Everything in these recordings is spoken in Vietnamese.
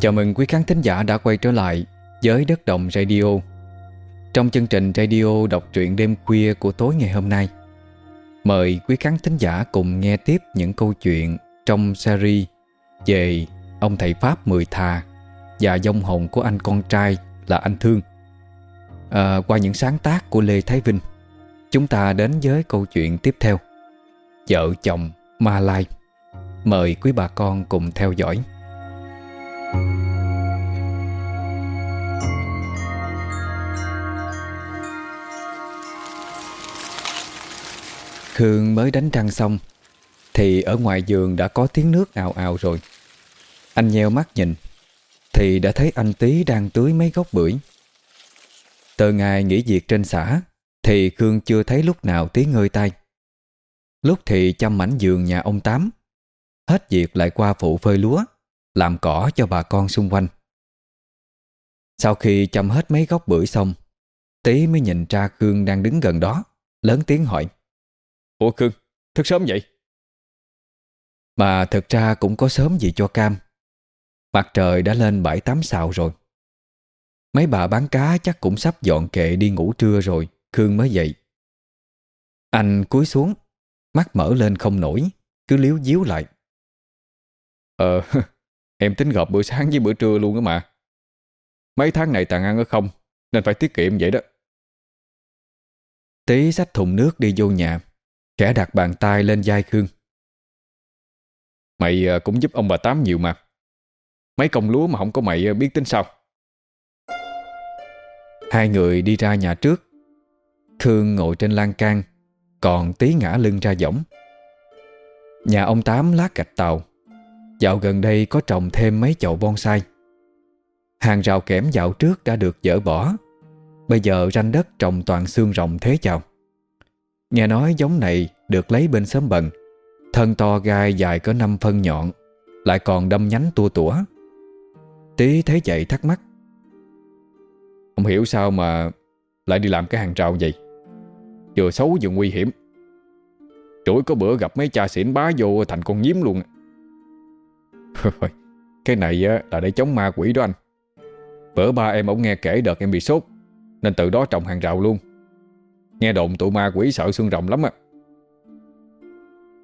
Chào mừng quý khán thính giả đã quay trở lại với Đất Đồng Radio. Trong chương trình radio đọc truyện đêm khuya của tối ngày hôm nay Mời quý khán thính giả cùng nghe tiếp những câu chuyện trong series về ông thầy Pháp Mười Thà và dông hồn của anh con trai là anh Thương. À, Qua những sáng tác của Lê Thái Vinh Chúng ta đến với câu chuyện tiếp theo Vợ chồng Ma Lai. Mời quý bà con cùng theo dõi. Khương mới đánh răng xong, Thì ở ngoài giường đã có tiếng nước ào ào rồi. Anh nheo mắt nhìn, Thì đã thấy anh Tý đang tưới mấy gốc bưởi. Từ ngày nghỉ việc trên xã, Thì Khương chưa thấy lúc nào Tý ngơi tay. Lúc thì chăm mảnh giường nhà ông Tám, Hết việc lại qua phụ phơi lúa. Làm cỏ cho bà con xung quanh. Sau khi chăm hết mấy gốc bưởi xong Tý mới nhìn ra Khương đang đứng gần đó Lớn tiếng hỏi. Ủa Khương, thức sớm vậy? Mà thực ra cũng có sớm gì cho cam. Mặt trời đã lên bảy tám xào rồi. Mấy bà bán cá chắc cũng sắp dọn kệ đi ngủ trưa rồi Khương mới dậy. Anh cúi xuống Mắt mở lên không nổi Cứ liếu díu lại. Ờ, em tính gộp bữa sáng với bữa trưa luôn đó mà. Mấy tháng này tàn ăn ở không, Nên phải tiết kiệm vậy đó. Tí xách thùng nước đi vô nhà, Khẽ đặt bàn tay lên vai Khương. Mày à, cũng giúp ông bà Tám nhiều mà. Mấy công lúa mà không có mày à, biết tính sao? Hai người đi ra nhà trước. Khương ngồi trên lan can, Còn tí ngã lưng ra võng. Nhà ông Tám lát gạch tàu. Dạo gần đây có trồng thêm mấy chậu bonsai. Hàng rào kẽm dạo trước đã được dỡ bỏ. Bây giờ ranh đất trồng toàn xương rồng thế chào. Nghe nói giống này được lấy bên xóm bần. Thân to gai dài có 5 phân nhọn, Lại còn đâm nhánh tua tủa. Tí thấy vậy thắc mắc. Không hiểu sao mà Lại đi làm cái hàng rào vậy? Vừa xấu vừa nguy hiểm. Trỗi có bữa gặp mấy cha xỉn bá vô thành con nhím luôn. Cái này là để chống ma quỷ đó anh. Bữa ba em ổng nghe kể đợt em bị sốt, Nên từ đó trồng hàng rào luôn. Nghe đồn tụi ma quỷ sợ xương rồng lắm á.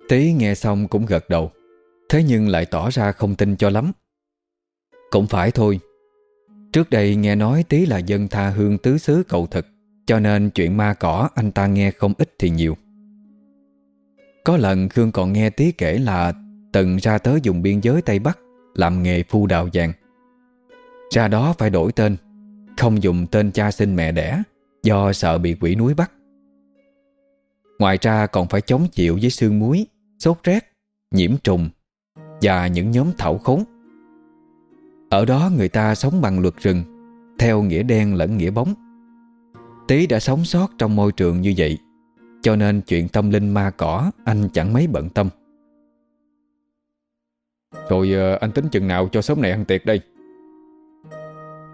Tí nghe xong cũng gật đầu, Thế nhưng lại tỏ ra không tin cho lắm. Cũng phải thôi, Trước đây nghe nói Tí là dân tha hương tứ xứ cầu thực, Cho nên chuyện ma cỏ anh ta nghe không ít thì nhiều. Có lần Khương còn nghe Tí kể là Từng ra tới vùng biên giới Tây Bắc Làm nghề phu đào vàng Ra đó phải đổi tên Không dùng tên cha sinh mẹ đẻ Do sợ bị quỷ núi bắt Ngoài ra còn phải chống chịu với sương muối, sốt rét, nhiễm trùng và những nhóm thảo khốn. Ở đó người ta sống bằng luật rừng, theo nghĩa đen lẫn nghĩa bóng. Tý đã sống sót trong môi trường như vậy, cho nên chuyện tâm linh ma cỏ anh chẳng mấy bận tâm. Rồi anh ờ, tính chừng nào cho sớm này ăn tiệc đây?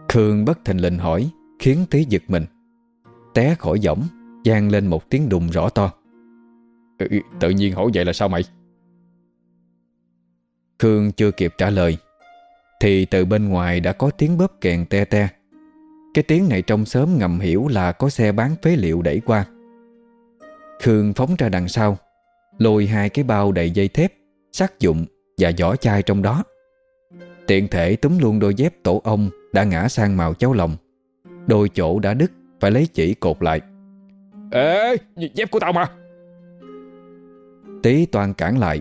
Khương bất thình lình hỏi, khiến tí giật mình. Té khỏi giỏng Giang lên một tiếng đùng rõ to. Ừ, tự nhiên hỏi vậy là sao mày Khương chưa kịp trả lời Thì từ bên ngoài đã có tiếng bóp kèn te te Cái tiếng này trong sớm ngầm hiểu là có xe bán phế liệu đẩy qua Khương phóng ra đằng sau Lôi hai cái bao đầy dây thép Sát dụng và vỏ chai trong đó. Tiện thể túm luôn đôi dép tổ ong Đã ngã sang màu cháu lòng. Đôi chỗ đã đứt Phải lấy chỉ cột lại. Ê dép của tao mà. Tí toàn cản lại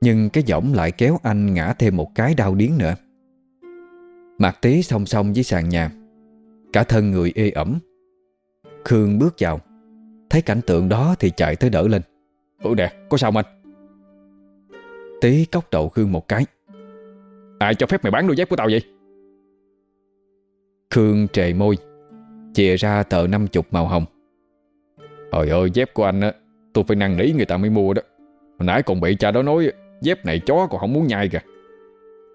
Nhưng cái giỏng lại kéo anh ngã thêm một cái đau điếng nữa. Mặt tí song song với sàn nhà Cả thân người ê ẩm. Khương bước vào Thấy cảnh tượng đó thì chạy tới đỡ lên. Ừ nè, có sao anh Tí cốc đầu Khương một cái. Ai cho phép mày bán đôi dép của tao vậy? Khương trề môi, Chìa ra tờ năm chục màu hồng. Trời ơi dép của anh á, Tôi phải năn nỉ người ta mới mua đó. Hồi nãy còn bị cha đó nói Dép này chó còn không muốn nhai kìa.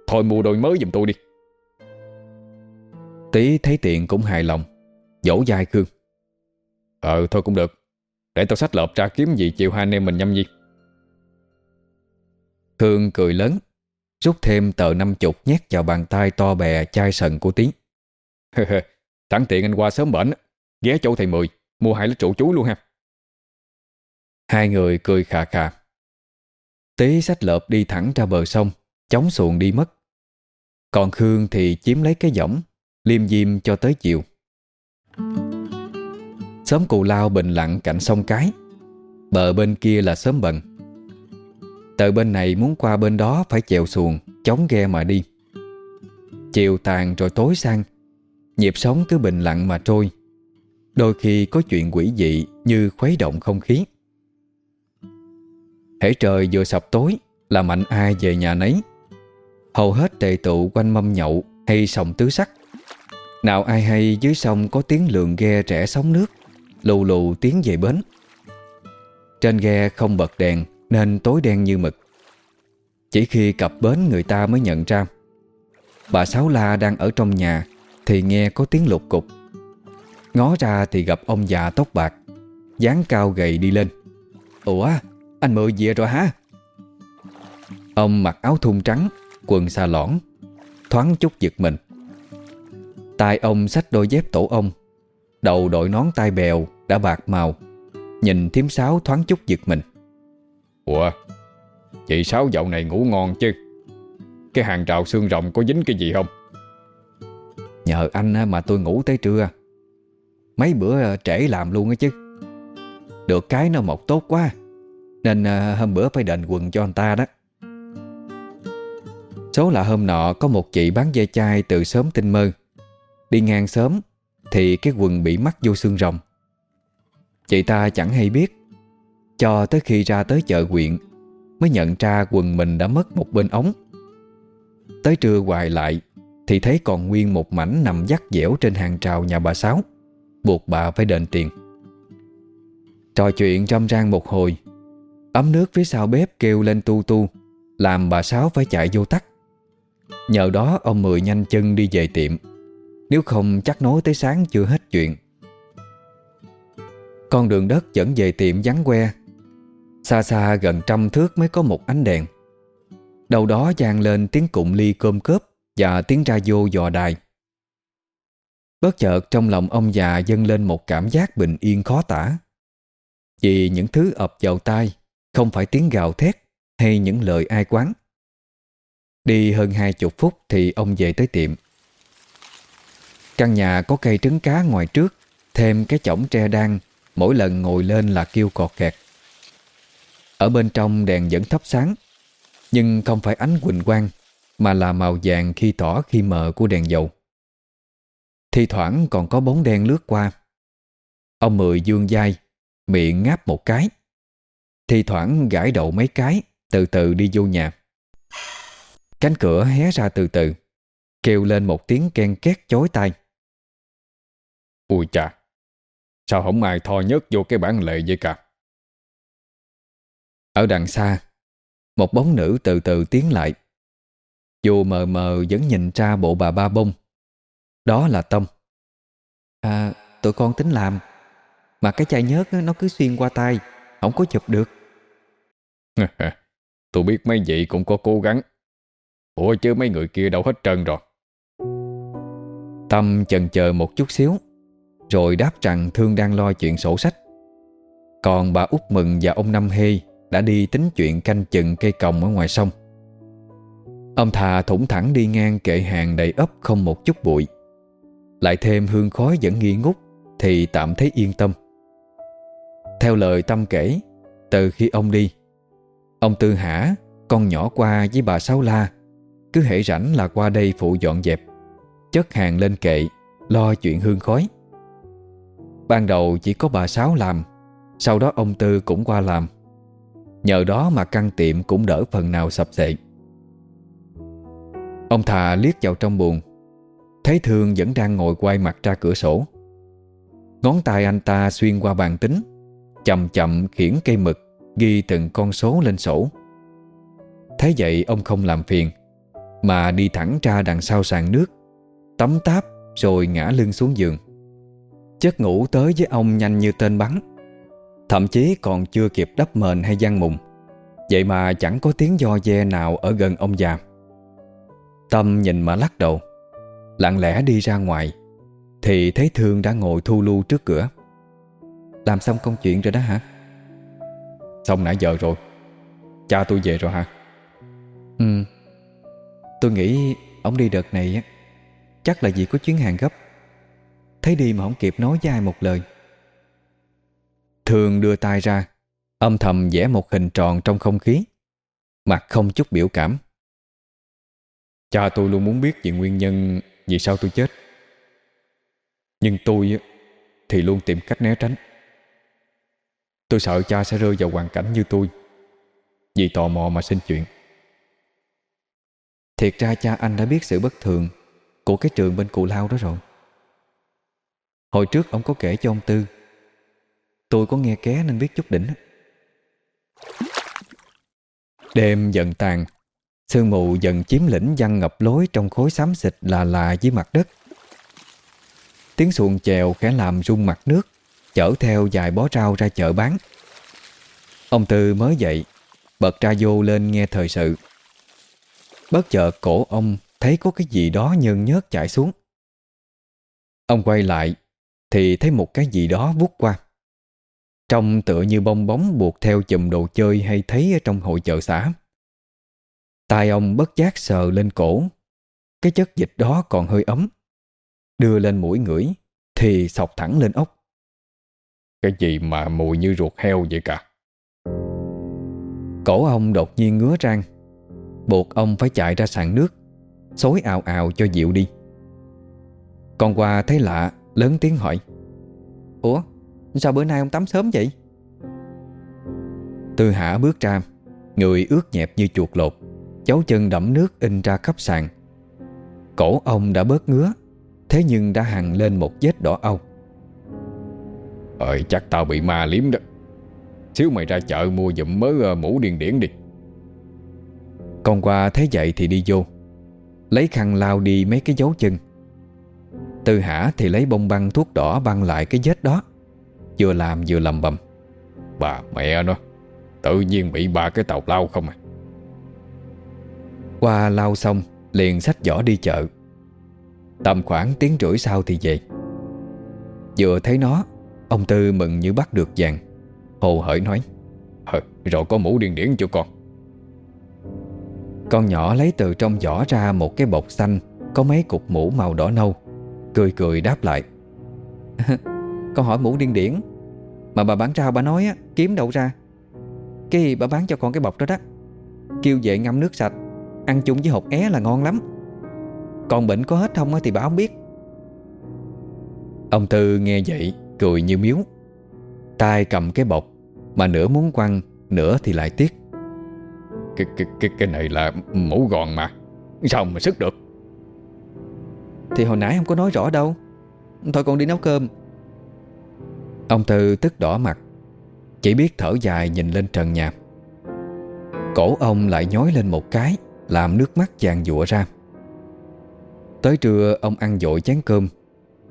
Thôi mua đôi mới giùm tôi đi. Tí thấy tiện cũng hài lòng Dỗ dai Khương. Ờ thôi cũng được. Để tao sách lợp ra kiếm gì, chiều hai anh em mình nhâm nhi. Khương cười lớn. Rút thêm tờ năm chục nhét vào bàn tay to bè chai sần của tiến. Thẳng tiện anh qua sớm bệnh Ghé chỗ thầy Mười, Mua hai lít rượu chú luôn ha. Hai người cười khà khà. Tí sách lợp đi thẳng ra bờ sông Chống xuồng đi mất. Còn Khương thì chiếm lấy cái võng, Liêm diêm cho tới chiều. Xóm cù lao bình lặng cạnh sông cái. Bờ bên kia là xóm bần. Từ bên này muốn qua bên đó Phải chèo xuồng, Chống ghe mà đi. Chiều tàn rồi tối sang, Nhịp sống cứ bình lặng mà trôi. Đôi khi có chuyện quỷ dị Như khuấy động không khí. Hễ trời vừa sập tối, Là mạnh ai về nhà nấy. Hầu hết tề tụ quanh mâm nhậu Hay sòng tứ sắc. Nào ai hay dưới sông có tiếng lường ghe trẻ sóng nước, Lù lù tiến về bến. Trên ghe không bật đèn nên tối đen như mực. Chỉ khi cập bến người ta mới nhận ra, Bà Sáu La đang ở trong nhà Thì nghe có tiếng lục cục. Ngó ra thì gặp ông già tóc bạc, dáng cao gầy đi lên. Ủa, anh Mười về rồi hả? Ông mặc áo thun trắng, Quần xà lõn, Thoáng chút giật mình. Tay ông xách đôi dép tổ ông Đầu đội nón tai bèo Đã bạc màu, Nhìn thím sáo thoáng chút giật mình. Ủa, Chị Sáu dạo này ngủ ngon chứ? Cái hàng trào xương rồng có dính cái gì không? Nhờ anh mà tôi ngủ tới trưa. Mấy bữa ờ, trễ làm luôn á chứ. Được cái nó mọc tốt quá. Nên ờ, hôm bữa phải đền quần cho anh ta đó. Số là hôm nọ có một chị bán dây chai từ sớm tinh mơ. Đi ngang sớm Thì cái quần bị mắc vô xương rồng. Chị ta chẳng hay biết. Cho tới khi ra tới chợ huyện Mới nhận ra quần mình đã mất một bên ống. Tới trưa hoài lại, Thì thấy còn nguyên một mảnh nằm dắt dẻo trên hàng trào nhà bà Sáu, Buộc bà phải đền tiền. Trò chuyện râm ran một hồi, Ấm nước phía sau bếp kêu lên tu tu, Làm bà Sáu phải chạy vô tắt. Nhờ đó ông Mười nhanh chân đi về tiệm, Nếu không chắc nói tới sáng chưa hết chuyện. Con đường đất dẫn về tiệm vắng que Xa xa gần trăm thước mới có một ánh đèn. Đầu đó vang lên tiếng cụm ly cơm cớp Và tiếng ra vô dò đài. Bất chợt trong lòng ông già dâng lên một cảm giác bình yên khó tả. Vì những thứ ập vào tai, Không phải tiếng gào thét Hay những lời ai quán. Đi hơn hai chục phút Thì ông về tới tiệm. Căn nhà có cây trứng cá ngoài trước, Thêm cái chổng tre đan, Mỗi lần ngồi lên là kêu cọt kẹt. Ở bên trong đèn vẫn thắp sáng, Nhưng không phải ánh quỳnh quang, Mà là màu vàng khi tỏ khi mờ của đèn dầu. Thi thoảng còn có bóng đen lướt qua. Ông Mười dương dai Miệng ngáp một cái. Thi thoảng gãi đầu mấy cái, Từ từ đi vô nhà. Cánh cửa hé ra từ từ, Kêu lên một tiếng ken két chối tai. Ui chà, Sao không ai thò nhất vô cái bản lệ vậy cả? Ở đằng xa Một bóng nữ từ từ tiến lại. Dù mờ mờ vẫn nhìn ra bộ bà ba bông. Đó là Tâm À tụi con tính làm. Mà cái chai nhớt nó cứ xuyên qua tay Không có chụp được. Tôi biết mấy vị cũng có cố gắng. Ủa chứ mấy người kia đâu hết trơn rồi. Tâm chần chờ một chút xíu Rồi đáp rằng Thương đang lo chuyện sổ sách. Còn bà út Mừng và ông Năm Hê đã đi tính chuyện canh chừng cây còng ở ngoài sông. Ông thà thủng thẳng đi ngang kệ hàng đầy ấp không một chút bụi. Lại thêm hương khói vẫn nghi ngút, Thì tạm thấy yên tâm. Theo lời Tâm kể, Từ khi ông đi, Ông Tư Hả, Con nhỏ qua với bà Sáu La, Cứ hệ rảnh là qua đây phụ dọn dẹp, Chất hàng lên kệ, Lo chuyện hương khói. Ban đầu chỉ có bà Sáu làm, Sau đó ông Tư cũng qua làm. Nhờ đó mà căn tiệm cũng đỡ phần nào sập xệ Ông thà liếc vào trong buồng. Thấy Thương vẫn đang ngồi quay mặt ra cửa sổ. Ngón tay anh ta xuyên qua bàn tính, Chậm chậm khiển cây mực, Ghi từng con số lên sổ. Thấy vậy, ông không làm phiền, Mà đi thẳng ra đằng sau sàn nước Tắm táp rồi ngã lưng xuống giường. Chất ngủ tới với ông nhanh như tên bắn. Thậm chí còn chưa kịp đắp mền hay gian mùng. Vậy mà chẳng có tiếng do ve nào ở gần ông già. Tâm nhìn mà lắc đầu. Lặng lẽ đi ra ngoài, Thì thấy Thương đã ngồi thu lưu trước cửa. Làm xong công chuyện rồi đó hả? Xong nãy giờ rồi. Cha tôi về rồi hả? Ừ. Tôi nghĩ ông đi đợt này á, Chắc là vì có chuyến hàng gấp. Thấy đi mà không kịp nói với ai một lời. Thường đưa tay ra, Âm thầm vẽ một hình tròn trong không khí, Mặt không chút biểu cảm. Cha tôi luôn muốn biết về nguyên nhân Vì sao tôi chết. Nhưng tôi Thì luôn tìm cách né tránh. Tôi sợ cha sẽ rơi vào hoàn cảnh như tôi, Vì tò mò mà xin chuyện. Thiệt ra cha anh đã biết sự bất thường Của cái trường bên cụ lao đó rồi. Hồi trước ông có kể cho ông Tư Tôi có nghe ké nên biết chút đỉnh. Đêm dần tàn, Sương mù dần chiếm lĩnh văn ngập lối Trong khối xám xịt là là dưới mặt đất. Tiếng xuồng chèo khẽ làm rung mặt nước, Chở theo vài bó rau ra chợ bán. Ông Tư mới dậy, Bật ra vô lên nghe thời sự. Bất chợt cổ ông Thấy có cái gì đó nhơn nhớt chạy xuống. Ông quay lại Thì thấy một cái gì đó vút qua. Trông tựa như bong bóng buộc theo chùm đồ chơi hay thấy ở trong hội chợ xã. tay ông bất giác sờ lên cổ. Cái chất dịch đó còn hơi ấm. Đưa lên mũi ngửi thì sọc thẳng lên ốc. Cái gì mà mùi như ruột heo vậy cả? Cổ ông đột nhiên ngứa răng. Buộc ông phải chạy ra sàn nước. Xối ào ào cho dịu đi. Con qua thấy lạ, lớn tiếng hỏi. Ủa, Sao bữa nay ông tắm sớm vậy? Tư Hạ bước ra Người ướt nhẹp như chuột lột Dấu chân đẫm nước in ra khắp sàn. Cổ ông đã bớt ngứa Thế nhưng đã hằn lên một vết đỏ âu Ờ chắc tao bị ma liếm đó. Xíu mày ra chợ mua dụm mớ uh, mũ điền điển đi. Con qua thấy vậy thì đi vô Lấy khăn lau đi mấy cái dấu chân. Tư Hả thì lấy bông băng thuốc đỏ băng lại cái vết đó Vừa làm vừa lầm bầm. Bà mẹ nó Tự nhiên bị ba cái tàu lao không à? Qua lao xong Liền sách giỏ đi chợ. Tầm khoảng tiếng rưỡi sau thì về. Vừa thấy nó Ông Tư mừng như bắt được vàng. Hồ hởi nói Hờ, Rồi có mũ điền điển cho con. Con nhỏ lấy từ trong giỏ ra một cái bọc xanh Có mấy cục mũ màu đỏ nâu Cười cười đáp lại Con hỏi mũ điên điển. Mà bà bán rau bà nói á, kiếm đâu ra? Cái bà bán cho con cái bọc đó đó? Kêu về ngâm nước sạch Ăn chung với hột é là ngon lắm. Còn bệnh có hết không thì bà không biết. Ông Tư nghe vậy Cười như miếu. Tay cầm cái bọc Mà nửa muốn quăng Nửa thì lại tiếc. Cái, cái, cái, cái này là mũ gòn mà Sao mà sức được? Thì hồi nãy không có nói rõ đâu. Thôi con đi nấu cơm. Ông Tư tức đỏ mặt, Chỉ biết thở dài nhìn lên trần nhà. Cổ ông lại nhói lên một cái, Làm nước mắt vàng dụa ra. Tới trưa, ông ăn dội chén cơm,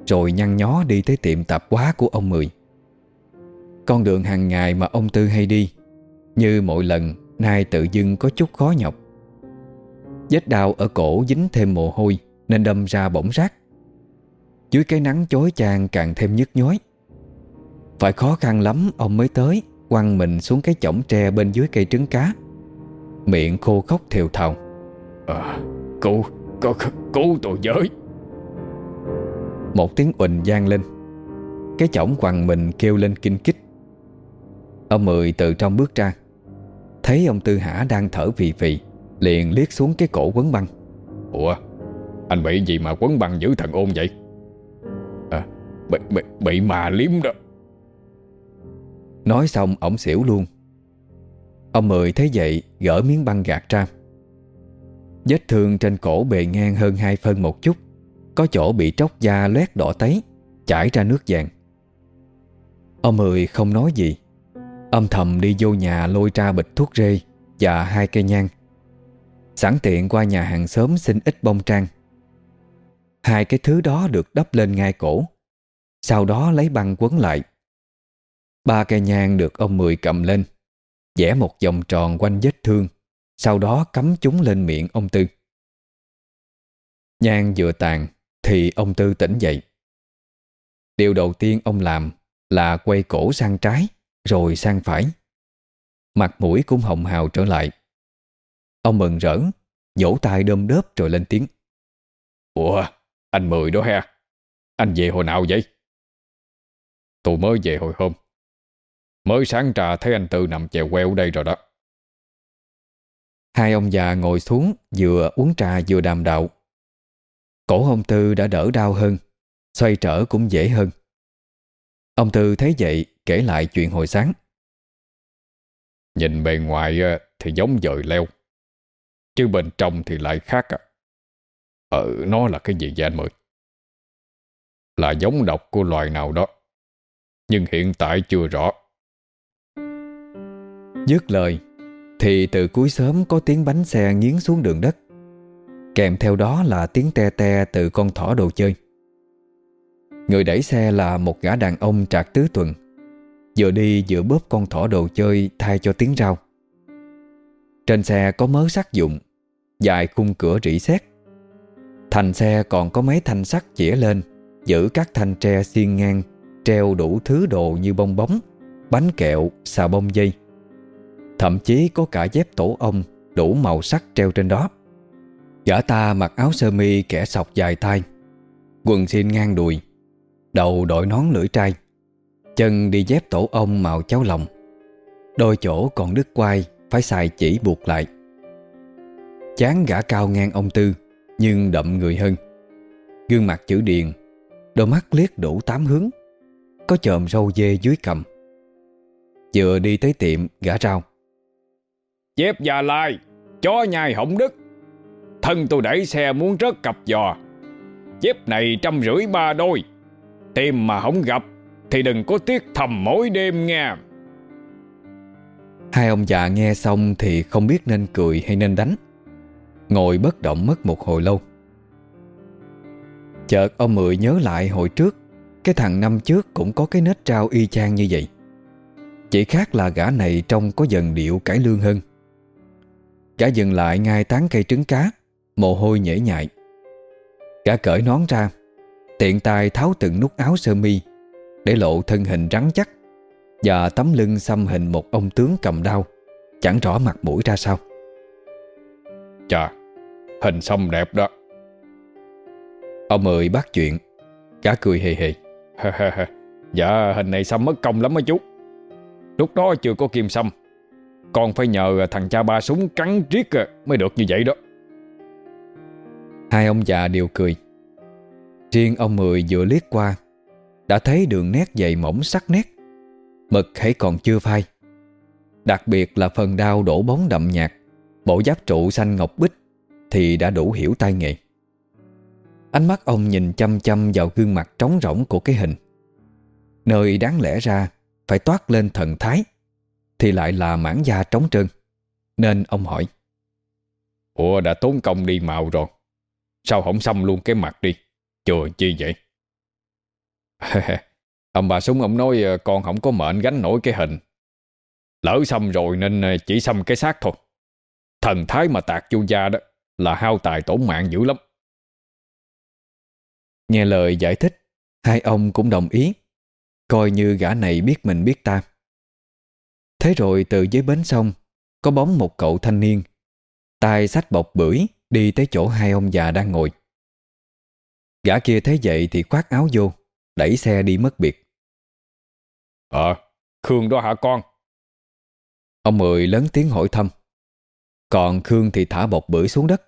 Rồi nhăn nhó đi tới tiệm tạp hóa của ông Mười. Con đường hàng ngày mà ông Tư hay đi, Như mỗi lần, Nay tự dưng có chút khó nhọc. Vết đau ở cổ dính thêm mồ hôi, Nên đâm ra bỗng rác. Dưới cái nắng chói chang càng thêm nhức nhói phải khó khăn lắm ông mới tới Quăng mình xuống cái chổng tre bên dưới cây trứng cá. Miệng khô khóc thều thào. À, Cứu, cứu, cứu tôi với. Một tiếng uỳnh gian lên. Cái chổng quăng mình kêu lên kinh kích. Ông Mười từ trong bước ra. Thấy ông Tư Hả đang thở phì phì Liền liếc xuống cái cổ quấn băng. Ủa Anh bị gì mà quấn băng giữ thần ôn vậy? À, bị, bị, bị mà liếm đó Nói xong, ổng xỉu luôn. Ông Mười thấy vậy, Gỡ miếng băng gạt ra. Vết thương trên cổ bề ngang hơn hai phân một chút. Có chỗ bị tróc da loét đỏ tấy, Chảy ra nước vàng. Ông Mười không nói gì. Âm thầm đi vô nhà lôi ra bịch thuốc rê Và hai cây nhang. Sẵn tiện qua nhà hàng xóm xin ít bông trang. Hai cái thứ đó được đắp lên ngay cổ. Sau đó lấy băng quấn lại. Ba cây nhang được ông Mười cầm lên, vẽ một vòng tròn quanh vết thương, Sau đó cắm chúng lên miệng ông Tư. Nhang vừa tàn Thì ông Tư tỉnh dậy. Điều đầu tiên ông làm Là quay cổ sang trái, Rồi sang phải. Mặt mũi cũng hồng hào trở lại. Ông mừng rỡ, Vỗ tay đơm đớp rồi lên tiếng. Ủa, anh Mười đó ha? Anh về hồi nào vậy? Tôi mới về hồi hôm. Mới sáng trà thấy anh Tư nằm chèo queo đây rồi đó. Hai ông già ngồi xuống Vừa uống trà vừa đàm đạo. Cổ ông Tư đã đỡ đau hơn Xoay trở cũng dễ hơn. Ông Tư thấy vậy Kể lại chuyện hồi sáng. Nhìn bề ngoài ờ, thì giống dời leo Chứ bên trong thì lại khác. Ờ, nó là cái gì vậy anh Mười? Là giống độc của loài nào đó Nhưng hiện tại chưa rõ. Dứt lời Thì từ cuối sớm có tiếng bánh xe nghiến xuống đường đất. Kèm theo đó là tiếng te te từ con thỏ đồ chơi. Người đẩy xe là một gã đàn ông trạc tứ tuần. Vừa đi vừa bóp con thỏ đồ chơi thay cho tiếng rau Trên xe có mớ sắt dụng Dài khung cửa rỉ sét. Thành xe còn có mấy thanh sắt chĩa lên Giữ các thanh tre xiên ngang Treo đủ thứ đồ như bông bóng Bánh kẹo, xà bông dây. Thậm chí có cả dép tổ ong Đủ màu sắc treo trên đó. Gã ta mặc áo sơ mi kẻ sọc dài tay, Quần xin ngang đùi, Đầu đội nón lưỡi trai, Chân đi dép tổ ong màu cháo lòng, Đôi chỗ còn đứt quai, Phải xài chỉ buộc lại. Chán gã cao ngang ông Tư, Nhưng đậm người hơn. Gương mặt chữ điền, Đôi mắt liếc đủ tám hướng, Có chòm râu dê dưới cầm Vừa đi tới tiệm, gã rau Dép già lai Chó nhai hỏng đứt Thân tôi đẩy xe muốn rớt cặp giò. Dép này trăm rưỡi ba đôi. Tìm mà không gặp, Thì đừng có tiếc thầm mỗi đêm nghe. Hai ông già nghe xong Thì không biết nên cười hay nên đánh. Ngồi bất động mất một hồi lâu. Chợt ông Mười nhớ lại hồi trước, Cái thằng năm trước cũng có cái nết trao y chang như vậy. Chỉ khác là gã này trông có dần điệu cải lương hơn. Gã dừng lại ngay tán cây trứng cá Mồ hôi nhễ nhại. Gã cởi nón ra Tiện tay tháo từng nút áo sơ mi Để lộ thân hình rắn chắc Và tấm lưng xăm hình một ông tướng cầm đao Chẳng rõ mặt mũi ra sao. Chà Hình xăm đẹp đó. Ông Mười bắt chuyện. Gã cười hề hề. Dạ hình này xăm mất công lắm mấy chú. Lúc đó chưa có kim xăm còn phải nhờ à, thằng cha ba súng cắn riết à, Mới được như vậy đó. Hai ông già đều cười. Riêng ông Mười vừa liếc qua, Đã thấy đường nét dày mỏng sắc nét, Mực hãy còn chưa phai. Đặc biệt là phần đao đổ bóng đậm nhạt, Bộ giáp trụ xanh ngọc bích Thì đã đủ hiểu tay nghệ Ánh mắt ông nhìn chăm chăm vào gương mặt trống rỗng của cái hình. Nơi đáng lẽ ra Phải toát lên thần thái. Thì lại là mảng da trống trơn. Nên ông hỏi, Ủa, đã tốn công đi màu rồi. Sao không xăm luôn cái mặt đi? Chừa chi vậy? Ông bà súng ông nói ờ, con không có mệnh gánh nổi cái hình. Lỡ xăm rồi nên ờ, chỉ xăm cái xác thôi. Thần thái mà tạc vô da đó Là hao tài tổn mạng dữ lắm. Nghe lời giải thích, Hai ông cũng đồng ý. Coi như gã này biết mình biết ta. Thế rồi từ dưới bến sông Có bóng một cậu thanh niên. Tay sách bọc bưởi Đi tới chỗ hai ông già đang ngồi. Gã kia thấy vậy thì khoác áo vô Đẩy xe đi mất biệt. Ờ Khương đó hả con? Ông Mười lớn tiếng hỏi thăm. Còn Khương thì thả bọc bưởi xuống đất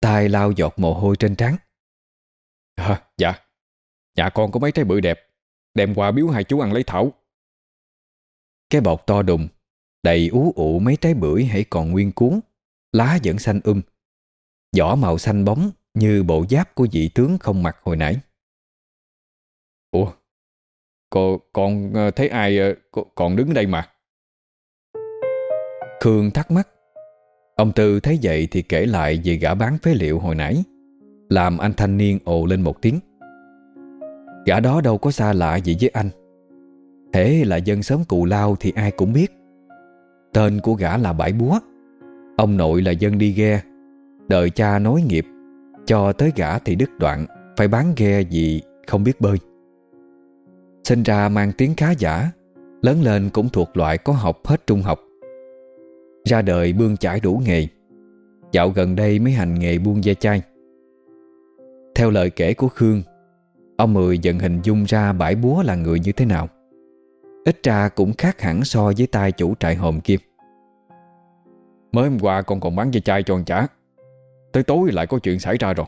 tay lao giọt mồ hôi trên trán. À, Dạ. Nhà con có mấy trái bưởi đẹp Đem qua biếu hai chú ăn lấy thảo cái bọc to đùng Đầy ú ụ mấy trái bưởi hãy còn nguyên cuốn Lá vẫn xanh um. Vỏ màu xanh bóng Như bộ giáp của vị tướng không mặc hồi nãy. Ủa Cô, Con ờ, thấy ai ờ, còn đứng đây mà? Khương thắc mắc. Ông Tư thấy vậy thì kể lại về gã bán phế liệu hồi nãy Làm anh thanh niên ồ lên một tiếng. Gã đó đâu có xa lạ gì với anh. Thế là dân sớm cụ lao thì ai cũng biết. Tên của gã là Bãi Búa. Ông nội là dân đi ghe. Đợi cha nói nghiệp. Cho tới gã thì đứt đoạn. Phải bán ghe vì không biết bơi. Sinh ra mang tiếng khá giả. Lớn lên cũng thuộc loại có học hết trung học. Ra đời bươn chải đủ nghề. Dạo gần đây mới hành nghề buông da chai. Theo lời kể của Khương, Ông Mười dần hình dung ra bãi búa là người như thế nào. Ít ra cũng khác hẳn so với tay chủ trại hòm kia. Mới hôm qua con còn bán dây chai cho chả. Tới tối lại có chuyện xảy ra rồi.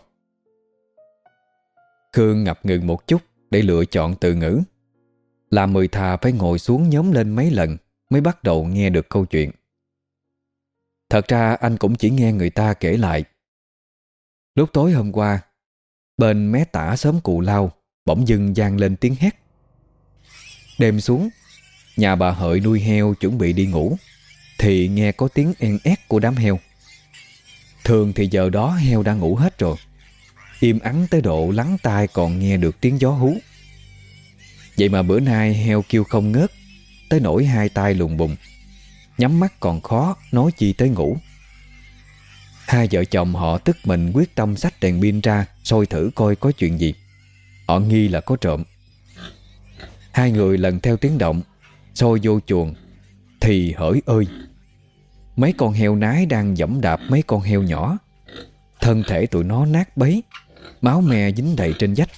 Khương ngập ngừng một chút Để lựa chọn từ ngữ. Làm mười thà phải ngồi xuống nhóm lên mấy lần Mới bắt đầu nghe được câu chuyện. Thật ra anh cũng chỉ nghe người ta kể lại. Lúc tối hôm qua, Bên mé tả sớm cụ lao Bỗng dưng gian lên tiếng hét. Đêm xuống Nhà bà hợi nuôi heo chuẩn bị đi ngủ, Thì nghe có tiếng en ét của đám heo. Thường thì giờ đó heo đã ngủ hết rồi. Im ắng tới độ lắng tai còn nghe được tiếng gió hú. Vậy mà bữa nay heo kêu không ngớt, Tới nỗi hai tay lùng bùng. Nhắm mắt còn khó Nói chi tới ngủ. Hai vợ chồng họ tức mình quyết tâm sách đèn pin ra, soi thử coi có chuyện gì. Họ nghi là có trộm. Hai người lần theo tiếng động soi vô chuồng, Thì hỡi ơi, Mấy con heo nái đang dẫm đạp mấy con heo nhỏ. Thân thể tụi nó nát bấy, Máu me dính đầy trên vách,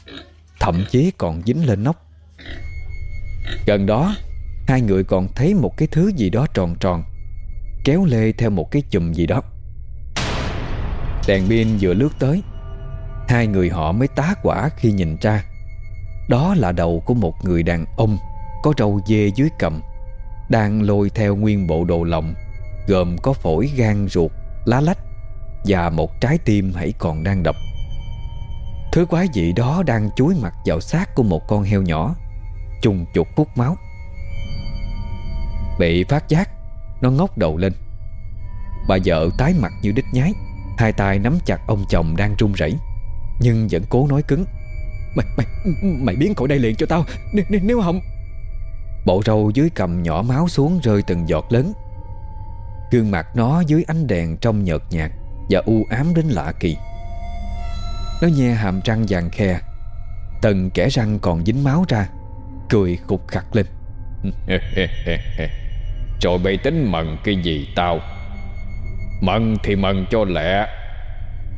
Thậm chí còn dính lên nóc. Gần đó, Hai người còn thấy một cái thứ gì đó tròn tròn, Kéo lê theo một cái chùm gì đó. Đèn pin vừa lướt tới, Hai người họ mới tá quả khi nhìn ra. Đó là đầu của một người đàn ông. Có râu dê dưới cầm Đang lôi theo nguyên bộ đồ lọng Gồm có phổi gan ruột, Lá lách Và một trái tim hãy còn đang đập. Thứ quái dị đó đang chúi mặt vào xác của một con heo nhỏ, Trùng chuột hút máu. Bị phát giác, Nó ngóc đầu lên. Bà vợ tái mặt như đít nhái, Hai tay nắm chặt ông chồng đang run rẩy, Nhưng vẫn cố nói cứng. Mày mày mày biến khỏi đây liền cho tao N, Nếu không Bộ râu dưới cầm nhỏ máu xuống rơi từng giọt lớn. Gương mặt nó dưới ánh đèn trong nhợt nhạt Và u ám đến lạ kỳ. Nó nhe hàm răng vàng khe, Từng kẻ răng còn dính máu ra, Cười khục khặt lên. Rồi bày tính mần cái gì tao? Mần thì mần cho lẹ,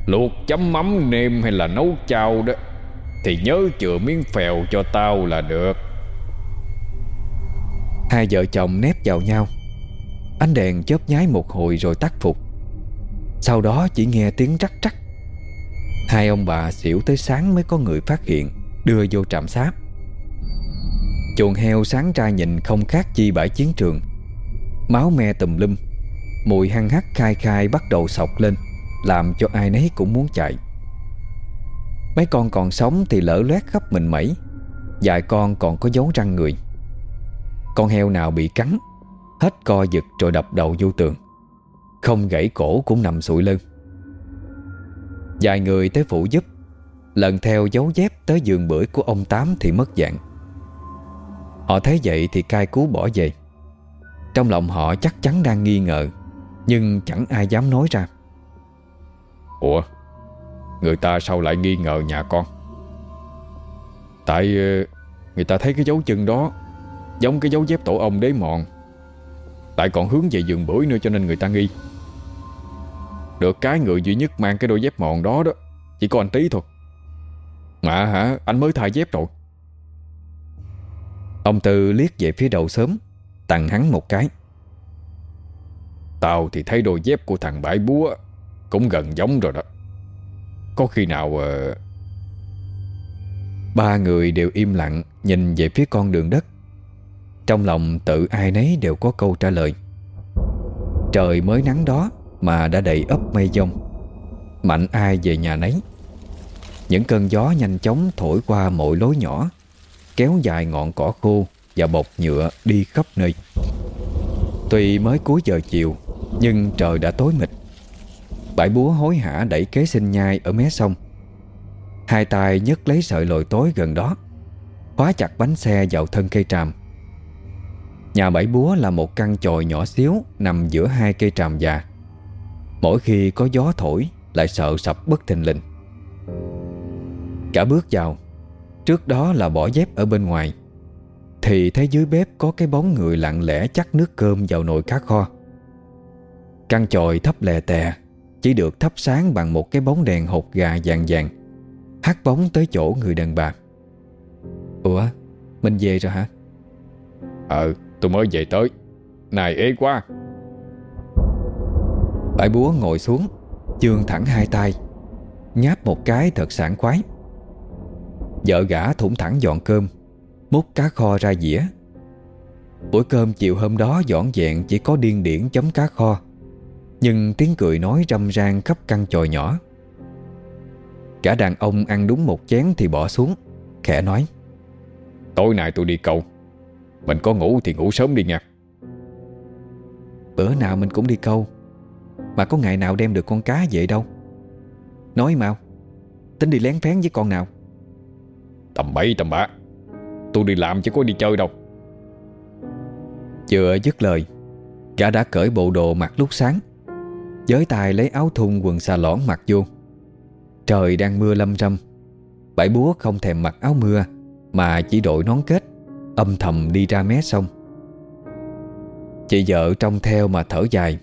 Luộc chấm mắm nêm hay là nấu chao đó. Thì nhớ chừa miếng phèo cho tao là được. Hai vợ chồng nép vào nhau. Ánh đèn chớp nháy một hồi rồi tắt phục. Sau đó chỉ nghe tiếng rắc rắc. Hai ông bà xỉu tới sáng mới có người phát hiện, Đưa vô trạm xá Chuồng heo sáng ra nhìn không khác chi bãi chiến trường. Máu me tùm lum, Mùi hăng hắc khai khai bắt đầu sọc lên, Làm cho ai nấy cũng muốn chạy. Mấy con còn sống thì lỡ loét khắp mình mẩy, Vài con còn có dấu răng người. Con heo nào bị cắn, Hết co giật rồi đập đầu vô tường. Không gãy cổ cũng nằm sụi lưng Vài người tới phụ giúp, Lần theo dấu dép tới giường bưởi của ông Tám thì mất dạng. Họ thấy vậy thì cai cú bỏ về. Trong lòng họ chắc chắn đang nghi ngờ, Nhưng chẳng ai dám nói ra. Ủa, Người ta sao lại nghi ngờ nhà con? Tại ờ, Người ta thấy cái dấu chân đó Giống cái dấu dép tổ ông đế mòn Lại còn hướng về giường bưởi nữa cho nên người ta nghi. Được cái người duy nhất mang cái đôi dép mòn đó đó, Chỉ có anh Tí thôi. Mà hả, anh mới thay dép rồi. Ông Tư liếc về phía đầu sớm, Tặng hắn một cái. Tao thì thấy đôi dép của thằng bãi búa Cũng gần giống rồi đó. Có khi nào uh... Ba người đều im lặng Nhìn về phía con đường đất. Trong lòng tự ai nấy đều có câu trả lời. Trời mới nắng đó Mà đã đầy ấp mây dông. Mạnh ai về nhà nấy. Những cơn gió nhanh chóng thổi qua mỗi lối nhỏ, Kéo dài ngọn cỏ khô Và bột nhựa đi khắp nơi. Tuy mới cuối giờ chiều, Nhưng trời đã tối mịt. Bãi búa hối hả đẩy kế sinh nhai ở mé sông. Hai tay nhấc lấy sợi lồi tối gần đó, Khóa chặt bánh xe vào thân cây tràm. Nhà bảy búa là một căn chòi nhỏ xíu, Nằm giữa hai cây tràm già. Mỗi khi có gió thổi, Lại sợ sập bất thình lình. Cả bước vào, Trước đó là bỏ dép ở bên ngoài, Thì thấy dưới bếp có cái bóng người lặng lẽ chắc nước cơm vào nồi cá kho. Căn chòi thấp lè tè, Chỉ được thắp sáng bằng một cái bóng đèn hột gà vàng vàng, Hắt bóng tới chỗ người đàn bà. Ủa Mình về rồi hả? Ờ tôi mới về tới. Này ế quá. Bãi búa ngồi xuống Chương thẳng hai tay Nháp một cái thật sảng khoái. Vợ gã thủng thẳng dọn cơm Múc cá kho ra dĩa. Bữa cơm chiều hôm đó dọn dẹn Chỉ có điên điển chấm cá kho Nhưng tiếng cười nói râm ran khắp căn chòi nhỏ. Cả đàn ông ăn đúng một chén thì bỏ xuống Khẽ nói. Tối nay tôi đi câu Mình có ngủ thì ngủ sớm đi nha. Bữa nào mình cũng đi câu. Mà có ngày nào đem được con cá về đâu? Nói mau Tính đi lén phén với con nào? Tầm bậy tầm bạ. Tôi đi làm chứ có đi chơi đâu. Vừa dứt lời Gã đã cởi bộ đồ mặc lúc sáng Giới tài lấy áo thun quần xà lõn mặc vô. Trời đang mưa lâm râm Bãi búa không thèm mặc áo mưa Mà chỉ đội nón kết Âm thầm đi ra mé sông. Chị vợ trông theo mà thở dài,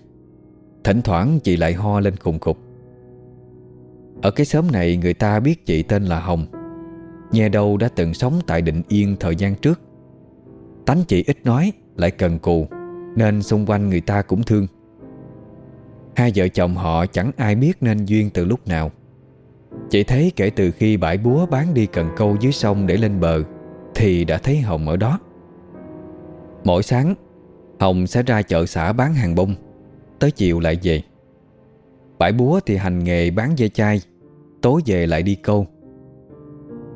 Thỉnh thoảng chị lại ho lên khùng khục. Ở cái xóm này người ta biết chị tên là Hồng, Nghe đâu đã từng sống tại Định Yên thời gian trước. Tánh chị ít nói, Lại cần cù, Nên xung quanh người ta cũng thương. Hai vợ chồng họ chẳng ai biết nên duyên từ lúc nào. Chị thấy kể từ khi bãi búa bán đi cần câu dưới sông để lên bờ thì đã thấy Hồng ở đó. Mỗi sáng, Hồng sẽ ra chợ xã bán hàng bông, Tới chiều lại về. Bãi búa thì hành nghề bán dây chai, Tối về lại đi câu.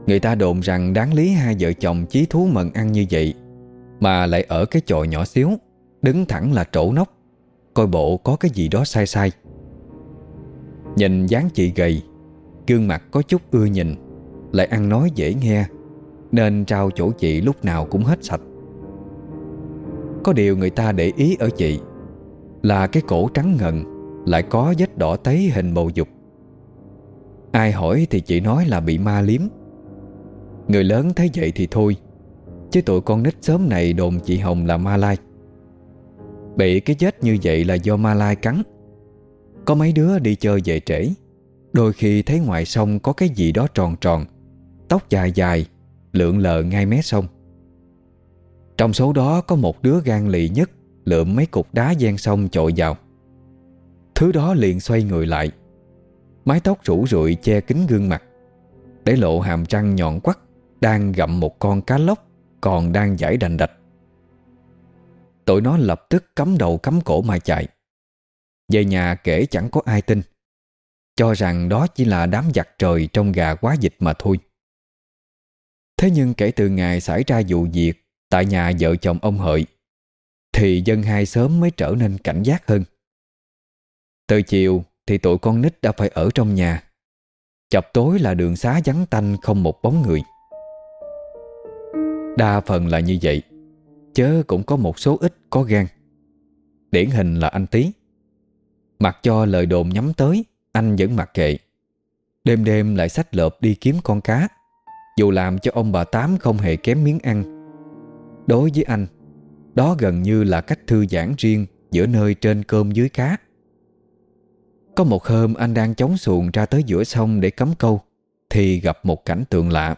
Người ta đồn rằng đáng lý hai vợ chồng chí thú mận ăn như vậy, Mà lại ở cái chòi nhỏ xíu, Đứng thẳng là trổ nóc, Coi bộ có cái gì đó sai sai. Nhìn dáng chị gầy, Gương mặt có chút ưa nhìn, Lại ăn nói dễ nghe. Nên trao chỗ chị lúc nào cũng hết sạch. Có điều người ta để ý ở chị Là cái cổ trắng ngần Lại có vết đỏ tấy hình bầu dục. Ai hỏi thì chị nói là bị ma liếm. Người lớn thấy vậy thì thôi, Chứ tụi con nít sớm này đồn chị Hồng là ma lai. Bị cái chết như vậy là do ma lai cắn. Có mấy đứa đi chơi về trễ, Đôi khi thấy ngoài sông có cái gì đó tròn tròn, Tóc dài dài Lượn lờ ngay mé sông. Trong số đó có một đứa gan lì nhất Lượm mấy cục đá gian sông chội vào. Thứ đó liền xoay người lại, Mái tóc rủ rượi che kín gương mặt, Để lộ hàm răng nhọn quắt Đang gặm một con cá lóc Còn đang giải đành đạch. Tụi nó lập tức cắm đầu cắm cổ mà chạy, Về nhà kể chẳng có ai tin, Cho rằng đó chỉ là đám giặc trời trong gà quá dịch mà thôi. Thế nhưng kể từ ngày xảy ra vụ việc Tại nhà vợ chồng ông Hợi, Thì dân hai sớm mới trở nên cảnh giác hơn. Từ chiều thì tụi con nít đã phải ở trong nhà. Chập tối là đường xá vắng tanh không một bóng người. Đa phần là như vậy, Chớ cũng có một số ít có gan. Điển hình là anh Tý. Mặc cho lời đồn nhắm tới, Anh vẫn mặc kệ. Đêm đêm lại sách lợp đi kiếm con cá. Dù làm cho ông bà Tám không hề kém miếng ăn, Đối với anh, Đó gần như là cách thư giãn riêng Giữa nơi trên cơm dưới cá. Có một hôm anh đang chống xuồng ra tới giữa sông để cấm câu, Thì gặp một cảnh tượng lạ.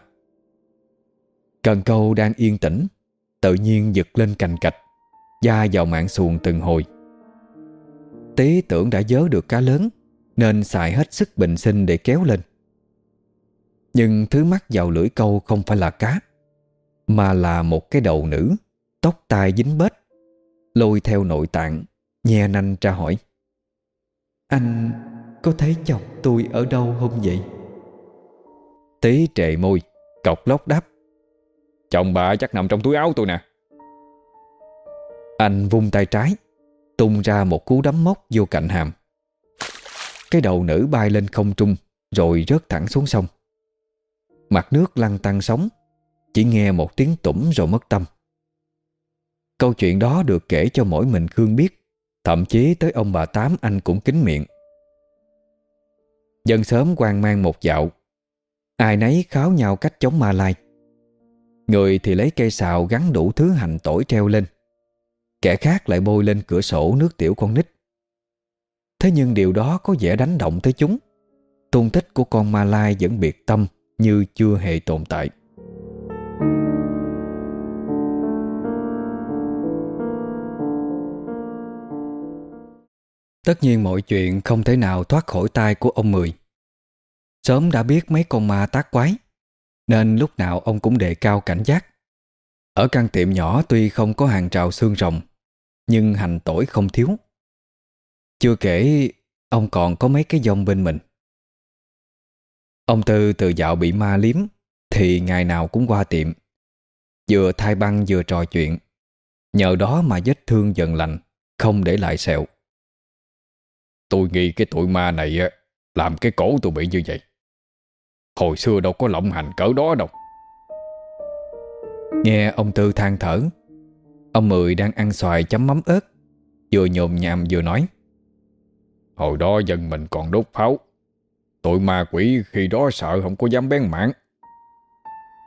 Cần câu đang yên tĩnh, Tự nhiên giật lên cành cạch Da vào mạng xuồng từng hồi. Tí tưởng đã dớ được cá lớn, Nên xài hết sức bình sinh để kéo lên. Nhưng thứ mắc vào lưỡi câu không phải là cá, Mà là một cái đầu nữ, Tóc tai dính bết, Lôi theo nội tạng, Nhe nanh ra hỏi. Anh có thấy chồng tôi ở đâu không vậy? Tí trệ môi, Cọc lóc đáp. Chồng bà chắc nằm trong túi áo tôi nè. Anh vung tay trái, Tung ra một cú đấm móc vô cạnh hàm. Cái đầu nữ bay lên không trung, Rồi rớt thẳng xuống sông. Mặt nước lăn tăng sóng. Chỉ nghe một tiếng tủm rồi mất tâm. Câu chuyện đó được kể cho mỗi mình Khương biết, Thậm chí tới ông bà Tám anh cũng kính miệng. Dân sớm quan mang một dạo, Ai nấy kháo nhau cách chống ma lai. Người thì lấy cây xào gắn đủ thứ hành tỏi treo lên, Kẻ khác lại bôi lên cửa sổ nước tiểu con nít. Thế nhưng điều đó có vẻ đánh động tới chúng. Tung tích của con ma lai vẫn biệt tâm như chưa hề tồn tại. Tất nhiên mọi chuyện không thể nào thoát khỏi tay của ông Mười. Sớm đã biết mấy con ma tác quái, Nên lúc nào ông cũng đề cao cảnh giác. Ở căn tiệm nhỏ tuy không có hàng rào xương rồng, Nhưng hành tỏi không thiếu. Chưa kể, Ông còn có mấy cái dông bên mình. Ông Tư từ dạo bị ma liếm, Thì ngày nào cũng qua tiệm. Vừa thay băng vừa trò chuyện. Nhờ đó mà vết thương dần lành, Không để lại sẹo. Tôi nghĩ cái tụi ma này Làm cái cổ tôi bị như vậy. Hồi xưa đâu có lộng hành cỡ đó đâu. Nghe ông Tư than thở, Ông Mười đang ăn xoài chấm mắm ớt, Vừa nhồm nhàm vừa nói. Hồi đó dân mình còn đốt pháo. Tụi ma quỷ khi đó sợ không có dám bén mảng.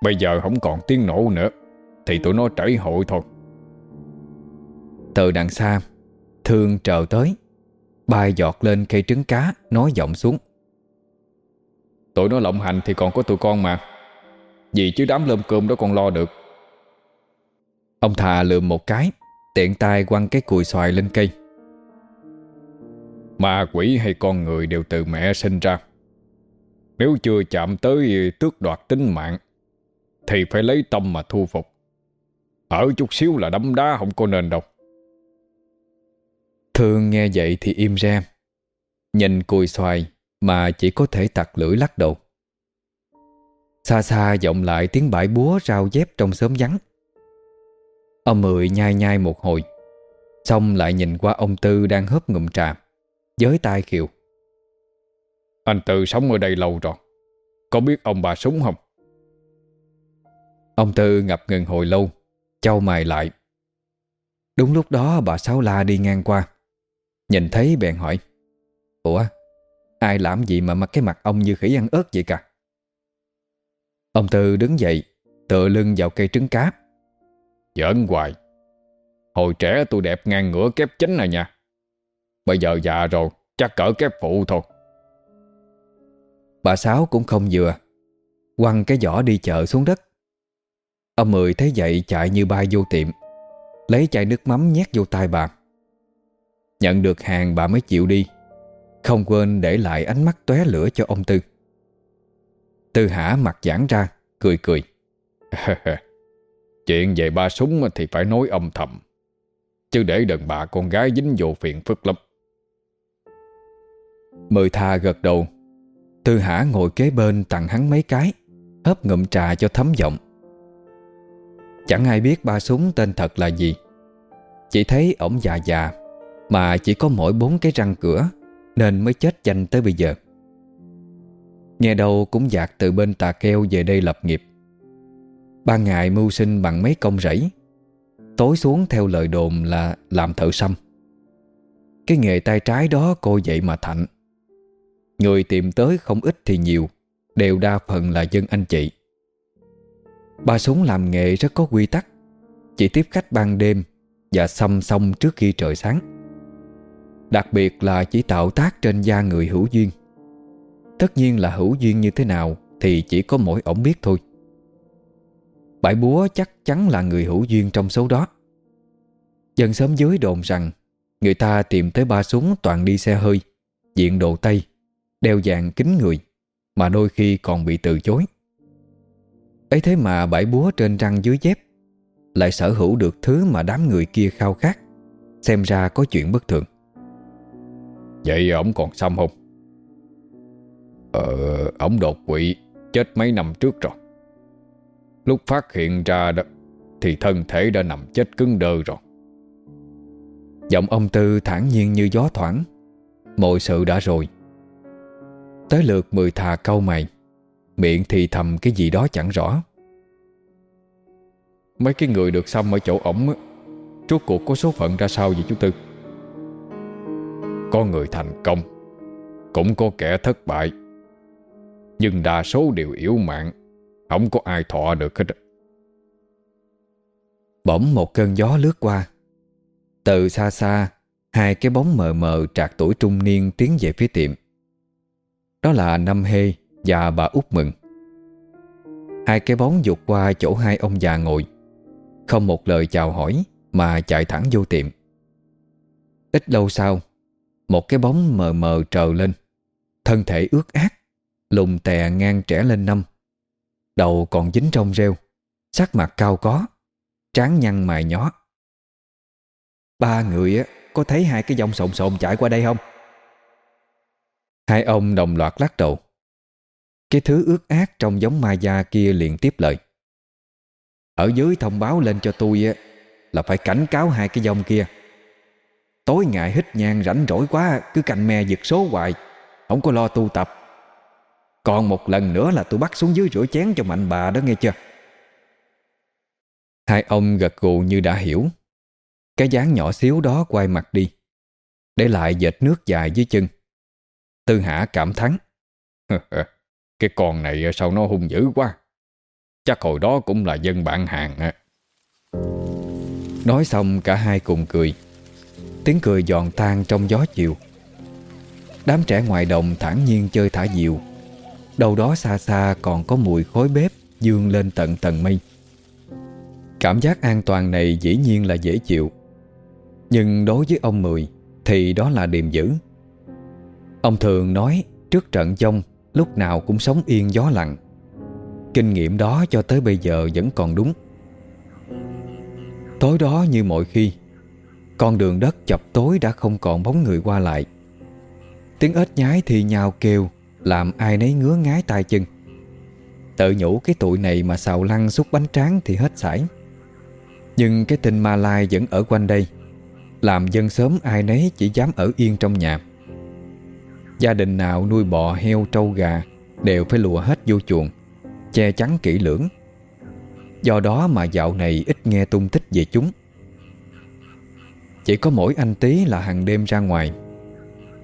Bây giờ không còn tiếng nổ nữa Thì tụi nó trảy hội thôi. Từ đằng xa Thương chờ tới. Bay giọt lên cây trứng cá Nói giọng xuống. Tụi nó lộng hành thì còn có tụi con mà. Vì chứ đám lơm cơm đó còn lo được. Ông thà lượm một cái Tiện tay quăng cái cùi xoài lên cây. Ma quỷ hay con người đều từ mẹ sinh ra nếu chưa chạm tới tước đoạt tính mạng, Thì phải lấy tâm mà thu phục. Ở chút xíu là đấm đá không có nên đâu. Thương nghe vậy thì im ra. Nhìn cùi xoài Mà chỉ có thể tặc lưỡi lắc đầu. Xa xa vọng lại tiếng bãi búa rao dép trong xóm vắng. Ông Mười nhai nhai một hồi, Xong lại nhìn qua ông Tư đang hớp ngụm trà Giới tai khiều anh Tư sống ở đây lâu rồi. Có biết ông bà súng không? Ông Tư ngập ngừng hồi lâu Châu mày lại. Đúng lúc đó bà Sáu La đi ngang qua. Nhìn thấy bèn hỏi Ủa Ai làm gì mà mặc cái mặt ông như khỉ ăn ớt vậy cả? Ông Tư đứng dậy Tựa lưng vào cây trứng cá. Giỡn hoài. Hồi trẻ tôi đẹp ngang ngửa kép chính này nha. Bây giờ già rồi Chắc cỡ kép phụ thôi Bà Sáu cũng không vừa, Quăng cái giỏ đi chợ xuống đất. Ông Mười thấy vậy chạy như bay vô tiệm, Lấy chai nước mắm nhét vô tay bà. Nhận được hàng bà mới chịu đi, Không quên để lại ánh mắt tóe lửa cho ông Tư. Tư hả mặt giãn ra, Cười cười. Chuyện về ba súng thì phải nói âm thầm, Chứ để đàn bà con gái dính vô phiền phức lắm. Mười tha gật đầu. Tư hả ngồi kế bên tặng hắn mấy cái, Hớp ngụm trà cho thấm giọng. Chẳng ai biết ba súng tên thật là gì. Chỉ thấy ổng già già, Mà chỉ có mỗi bốn cái răng cửa, Nên mới chết chanh tới bây giờ. Nghe đâu cũng dạt từ bên tà keo về đây lập nghiệp. Ban ngày mưu sinh bằng mấy công rẫy, Tối xuống theo lời đồn là làm thợ xăm Cái nghề tay trái đó cô dậy mà thạnh. Người tìm tới không ít thì nhiều, Đều đa phần là dân anh chị. Ba súng làm nghề rất có quy tắc, Chỉ tiếp khách ban đêm Và xăm xong trước khi trời sáng. Đặc biệt là chỉ tạo tác trên da người hữu duyên. Tất nhiên là hữu duyên như thế nào Thì chỉ có mỗi ổng biết thôi. Bãi búa chắc chắn là người hữu duyên trong số đó. Dân sớm dưới đồn rằng Người ta tìm tới ba súng toàn đi xe hơi, Diện đồ Tây. Đeo vàng kính người Mà đôi khi còn bị từ chối. Ấy thế mà bãi búa trên răng dưới dép Lại sở hữu được thứ mà đám người kia khao khát Xem ra có chuyện bất thường. Vậy ổng còn xăm không? Ờ, ổng đột quỵ Chết mấy năm trước rồi. Lúc phát hiện ra đó Thì thân thể đã nằm chết cứng đơ rồi. Giọng ông Tư thản nhiên như gió thoảng Mọi sự đã rồi. Tới lượt mười thà câu mày. Miệng thì thầm cái gì đó chẳng rõ. Mấy cái người được xăm ở chỗ ổng Rốt cuộc có số phận ra sao vậy chú Tư? Có người thành công, Cũng có kẻ thất bại. Nhưng đa số đều yếu mạng, Không có ai thọ được hết Bỗng một cơn gió lướt qua. Từ xa xa, Hai cái bóng mờ mờ trạc tuổi trung niên tiến về phía tiệm. Đó là Năm Hê và bà út Mừng. Hai cái bóng vụt qua chỗ hai ông già ngồi. Không một lời chào hỏi Mà chạy thẳng vô tiệm. Ít lâu sau, Một cái bóng mờ mờ trờ lên. Thân thể ướt át Lùng tè ngang trẻ lên năm. Đầu còn dính trong rêu, Sắc mặt cao có, Tráng nhăn mài nhó. Ba người có thấy hai cái dòng sồn sồn chạy qua đây không? Hai ông đồng loạt lắc đầu. Cái thứ ướt át trong giống ma da kia liền tiếp lời. Ở dưới thông báo lên cho tôi á, Là phải cảnh cáo hai cái dòng kia. Tối ngày hít nhang rảnh rỗi quá, Cứ cành me giật số hoài, Không có lo tu tập. Còn một lần nữa là tôi bắt xuống dưới rửa chén cho mạnh bà đó nghe chưa? Hai ông gật gù như đã hiểu. Cái dáng nhỏ xíu đó quay mặt đi, Để lại dệt nước dài dưới chân. Tư Hạ cảm thắng Cái con này sao nó hung dữ quá. Chắc hồi đó cũng là dân bạn hàng Nói xong cả hai cùng cười. Tiếng cười giòn tan trong gió chiều. Đám trẻ ngoài đồng thản nhiên chơi thả diều. Đâu đó xa xa còn có mùi khói bếp Dương lên tận tầng mây. Cảm giác an toàn này dĩ nhiên là dễ chịu. Nhưng đối với ông Mười Thì đó là điềm dữ. Ông thường nói, Trước trận dông lúc nào cũng sống yên gió lặng. Kinh nghiệm đó cho tới bây giờ vẫn còn đúng. Tối đó như mọi khi, Con đường đất chập tối đã không còn bóng người qua lại. Tiếng ếch nhái thì nhào kêu, Làm ai nấy ngứa ngái tay chân. Tự nhủ cái tụi này mà xào lăn xúc bánh tráng thì hết sải Nhưng cái tình ma lai vẫn ở quanh đây. Làm dân sớm ai nấy chỉ dám ở yên trong nhà. Gia đình nào nuôi bò, heo, trâu, gà Đều phải lùa hết vô chuồng Che chắn kỹ lưỡng. Do đó mà dạo này ít nghe tung tích về chúng. Chỉ có mỗi anh tí là hàng đêm ra ngoài.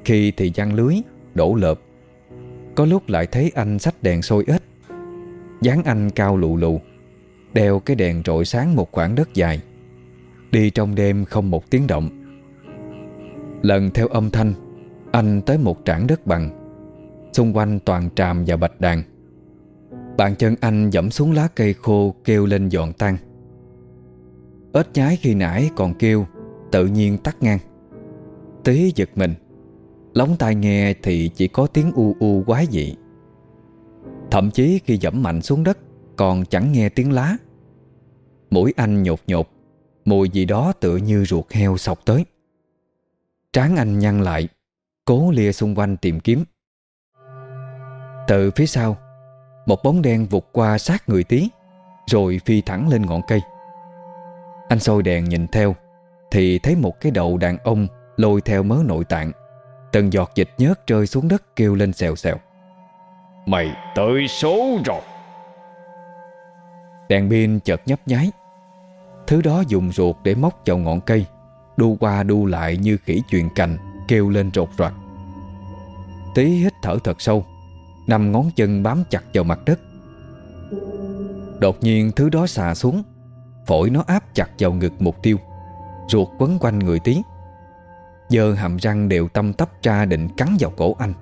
Khi thì giăng lưới, đổ lợp. Có lúc lại thấy anh sách đèn sôi ếch. Dáng anh cao lụ lụ Đeo cái đèn rọi sáng một khoảng đất dài. Đi trong đêm không một tiếng động. Lần theo âm thanh anh tới một trảng đất bằng. Xung quanh toàn tràm và bạch đàn. Bàn chân anh dẫm xuống lá cây khô Kêu lên dọn tan. Ếch nhái khi nãy còn kêu, Tự nhiên tắt ngang. Tí giật mình. Lóng tai nghe thì chỉ có tiếng u u quái dị. Thậm chí khi dẫm mạnh xuống đất, Còn chẳng nghe tiếng lá. Mũi anh nhột nhột, Mùi gì đó tựa như ruột heo sọc tới. Tráng anh nhăn lại Cố lia xung quanh tìm kiếm. Từ phía sau Một bóng đen vụt qua sát người tí Rồi phi thẳng lên ngọn cây. Anh soi đèn nhìn theo Thì thấy một cái đầu đàn ông Lôi theo mớ nội tạng Từng giọt dịch nhớt rơi xuống đất kêu lên xèo xèo. Mày tới số rồi. Đèn pin chợt nhấp nháy. Thứ đó dùng ruột để móc vào ngọn cây Đu qua đu lại như khỉ chuyền cành Kêu lên rột roạt Tí hít thở thật sâu, Nằm ngón chân bám chặt vào mặt đất. Đột nhiên thứ đó xà xuống, Phổi nó áp chặt vào ngực mục tiêu, Ruột quấn quanh người tí Giờ hàm răng đều tâm tấp ra định cắn vào cổ anh.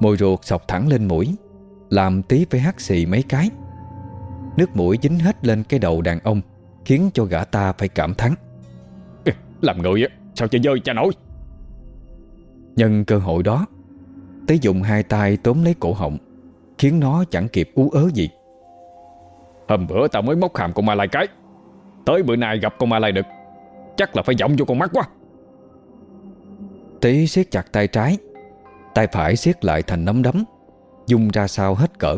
Môi ruột sọc thẳng lên mũi, Làm tí phải hắt xì mấy cái. Nước mũi dính hết lên cái đầu đàn ông, Khiến cho gã ta phải cảm thắng Làm người á, Sao chơi dơi cha nổi? Nhân cơ hội đó Tế dùng hai tay tóm lấy cổ họng Khiến nó chẳng kịp ú ớ gì. Hôm bữa tao mới móc hàm con ma lai cái. Tới bữa nay gặp con ma lai được. Chắc là phải giọng vô con mắt quá. Tí siết chặt tay trái Tay phải siết lại thành nắm đấm Dung ra sau hết cỡ.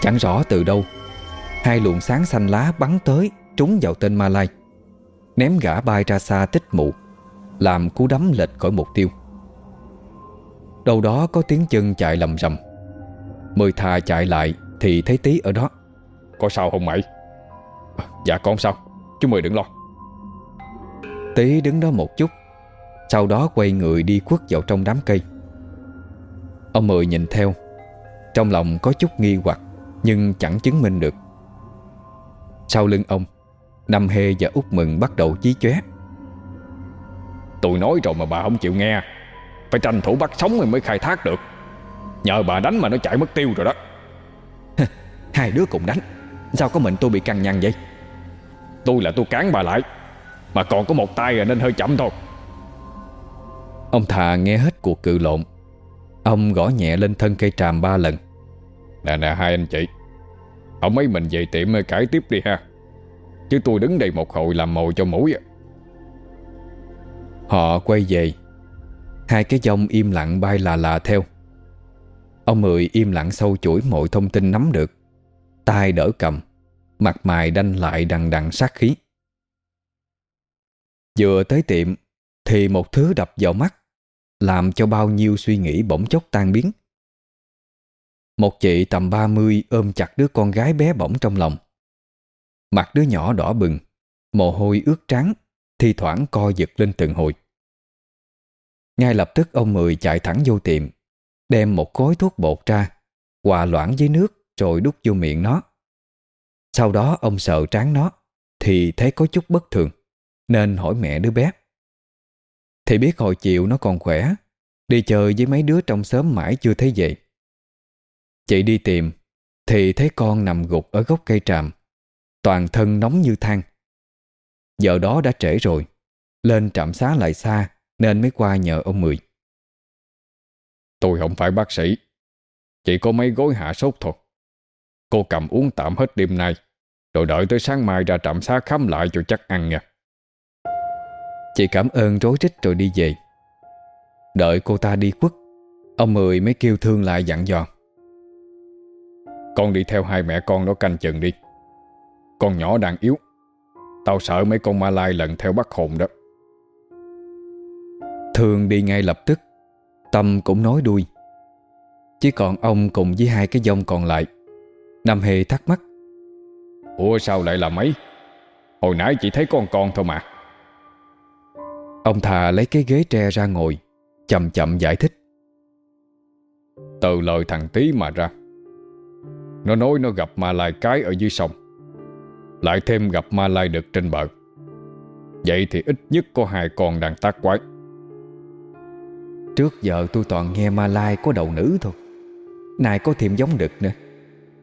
Chẳng rõ từ đâu Hai luồng sáng xanh lá bắn tới Trúng vào tên Ma Lai Ném gã bay ra xa tích mụ Làm cú đấm lệch khỏi mục tiêu. Đâu đó có tiếng chân chạy lầm rầm. Mười thà chạy lại Thì thấy tí ở đó. Có sao không mày? Dạ con sao. Chú mười đừng lo. Tí đứng đó một chút Sau đó quay người đi khuất vào trong đám cây. Ông Mười nhìn theo Trong lòng có chút nghi hoặc Nhưng chẳng chứng minh được. Sau lưng ông Năm Hê và út Mừng bắt đầu chí chóe Tôi nói rồi mà bà không chịu nghe. Phải tranh thủ bắt sống rồi mới khai thác được. Nhờ bà đánh mà nó chạy mất tiêu rồi đó. Hai đứa cùng đánh. Sao có mình tôi bị căng nhăn vậy? Tôi là tôi cán bà lại. Mà còn có một tay rồi nên hơi chậm thôi. Ông thà nghe hết cuộc cự lộn. Ông gõ nhẹ lên thân cây tràm ba lần. Nè nè hai anh chị. Ông mấy mình về tiệm cải tiếp đi ha. Chứ tôi đứng đây một hồi làm mồi cho mũi Họ quay về. Hai cái dông im lặng bay là là theo. Ông Mười im lặng sâu chuỗi mọi thông tin nắm được. Tay đỡ cầm, Mặt mày đanh lại đằng đằng sát khí. Vừa tới tiệm, Thì một thứ đập vào mắt, Làm cho bao nhiêu suy nghĩ bỗng chốc tan biến. Một chị tầm 30 ôm chặt đứa con gái bé bỏng trong lòng. Mặt đứa nhỏ đỏ bừng, Mồ hôi ướt trắng. Thi thoảng co giật lên từng hồi. Ngay lập tức ông Mười chạy thẳng vô tiệm, Đem một gói thuốc bột ra, Hòa loãng với nước Rồi đút vô miệng nó. Sau đó ông sợ tráng nó, Thì thấy có chút bất thường, Nên hỏi mẹ đứa bé. Thì biết hồi chiều nó còn khỏe, Đi chơi với mấy đứa trong xóm mãi chưa thấy về. Chị đi tìm, Thì thấy con nằm gục ở gốc cây tràm, Toàn thân nóng như than. Giờ đó đã trễ rồi. Lên trạm xá lại xa Nên mới qua nhờ ông Mười. Tôi không phải bác sĩ. Chỉ có mấy gối hạ sốt thôi. Cô cầm uống tạm hết đêm nay Rồi đợi tới sáng mai ra trạm xá khám lại cho chắc ăn nha. Chị cảm ơn rối rít rồi đi về. Đợi cô ta đi quất Ông Mười mới kêu thương lại dặn dò. Con đi theo hai mẹ con đó canh chừng đi. Con nhỏ đang yếu Tao sợ mấy con ma lai lần theo bắt hồn đó. Thương đi ngay lập tức Tâm cũng nói đuôi. Chỉ còn ông cùng với hai cái dông còn lại. Nam Hề thắc mắc. Ủa sao lại là mấy? Hồi nãy chỉ thấy con con thôi mà. Ông thà lấy cái ghế tre ra ngồi Chậm chậm giải thích. Từ lời thằng Tý mà ra Nó nói nó gặp ma lai cái ở dưới sông Lại thêm gặp ma lai đực trên bờ. Vậy thì ít nhất có hai con đang tác quái. Trước giờ tôi toàn nghe ma lai có đầu nữ thôi. Này có thêm giống đực nữa.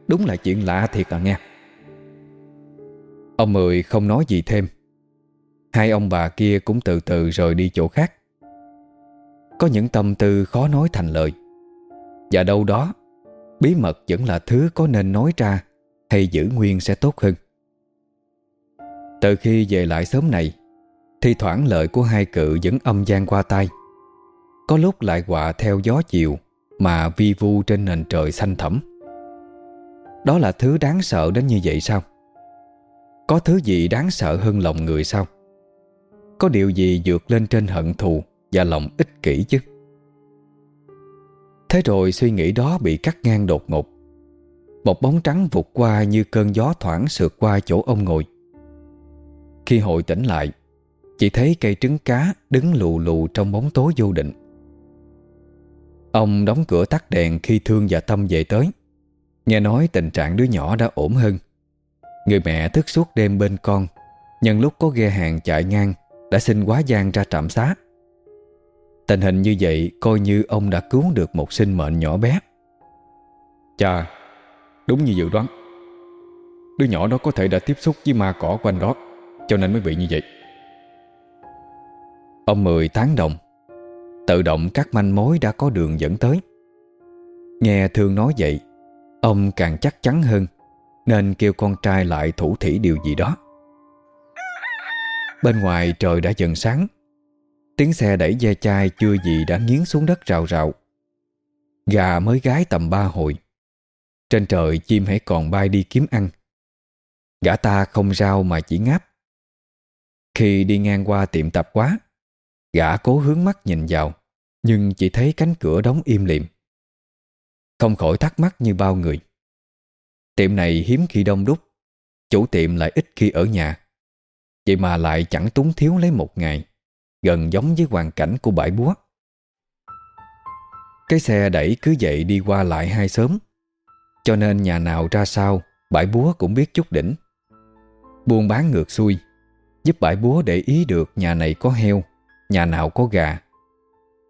Đúng là chuyện lạ thiệt à nghe. Ông Mười không nói gì thêm. Hai ông bà kia cũng từ từ rời đi chỗ khác. Có những tâm tư khó nói thành lời. Và đâu đó Bí mật vẫn là thứ có nên nói ra Hay giữ nguyên sẽ tốt hơn từ khi về lại sớm này thì thoảng lợi của hai cự vẫn âm gian qua tay, Có lúc lại quạ theo gió chiều Mà vi vu trên nền trời xanh thẳm. Đó là thứ đáng sợ đến như vậy sao? Có thứ gì đáng sợ hơn lòng người sao? Có điều gì vượt lên trên hận thù Và lòng ích kỷ chứ? Thế rồi suy nghĩ đó bị cắt ngang đột ngột. Một bóng trắng vụt qua như cơn gió thoảng sượt qua chỗ ông ngồi. Khi hội tỉnh lại Chỉ thấy cây trứng cá đứng lù lù trong bóng tối vô định. Ông đóng cửa tắt đèn khi Thương và Tâm về tới. Nghe nói tình trạng đứa nhỏ đã ổn hơn. Người mẹ thức suốt đêm bên con, Nhân lúc có ghe hàng chạy ngang, Đã xin quá gian ra trạm xá. Tình hình như vậy Coi như ông đã cứu được một sinh mệnh nhỏ bé. Chà, Đúng như dự đoán. Đứa nhỏ đó có thể đã tiếp xúc với ma cỏ quanh đó. Cho nên mới bị như vậy. Ông Mười tán đồng. Tự động các manh mối đã có đường dẫn tới. Nghe Thương nói vậy, Ông càng chắc chắn hơn, Nên kêu con trai lại thủ thỉ điều gì đó. Bên ngoài trời đã dần sáng. Tiếng xe đẩy ve chai chưa gì đã nghiến xuống đất rào rào. Gà mới gái tầm ba hồi. Trên trời chim hãy còn bay đi kiếm ăn. Gã ta không rau mà chỉ ngáp. Khi đi ngang qua tiệm tạp quá Gã cố hướng mắt nhìn vào, Nhưng chỉ thấy cánh cửa đóng im lìm. Không khỏi thắc mắc như bao người. Tiệm này hiếm khi đông đúc, Chủ tiệm lại ít khi ở nhà. Vậy mà lại chẳng túng thiếu lấy một ngày, Gần giống với hoàn cảnh của bãi búa. Cái xe đẩy cứ vậy đi qua lại hai sớm, Cho nên nhà nào ra sao, Bãi búa cũng biết chút đỉnh. Buôn bán ngược xuôi Giúp bãi búa để ý được nhà này có heo, Nhà nào có gà.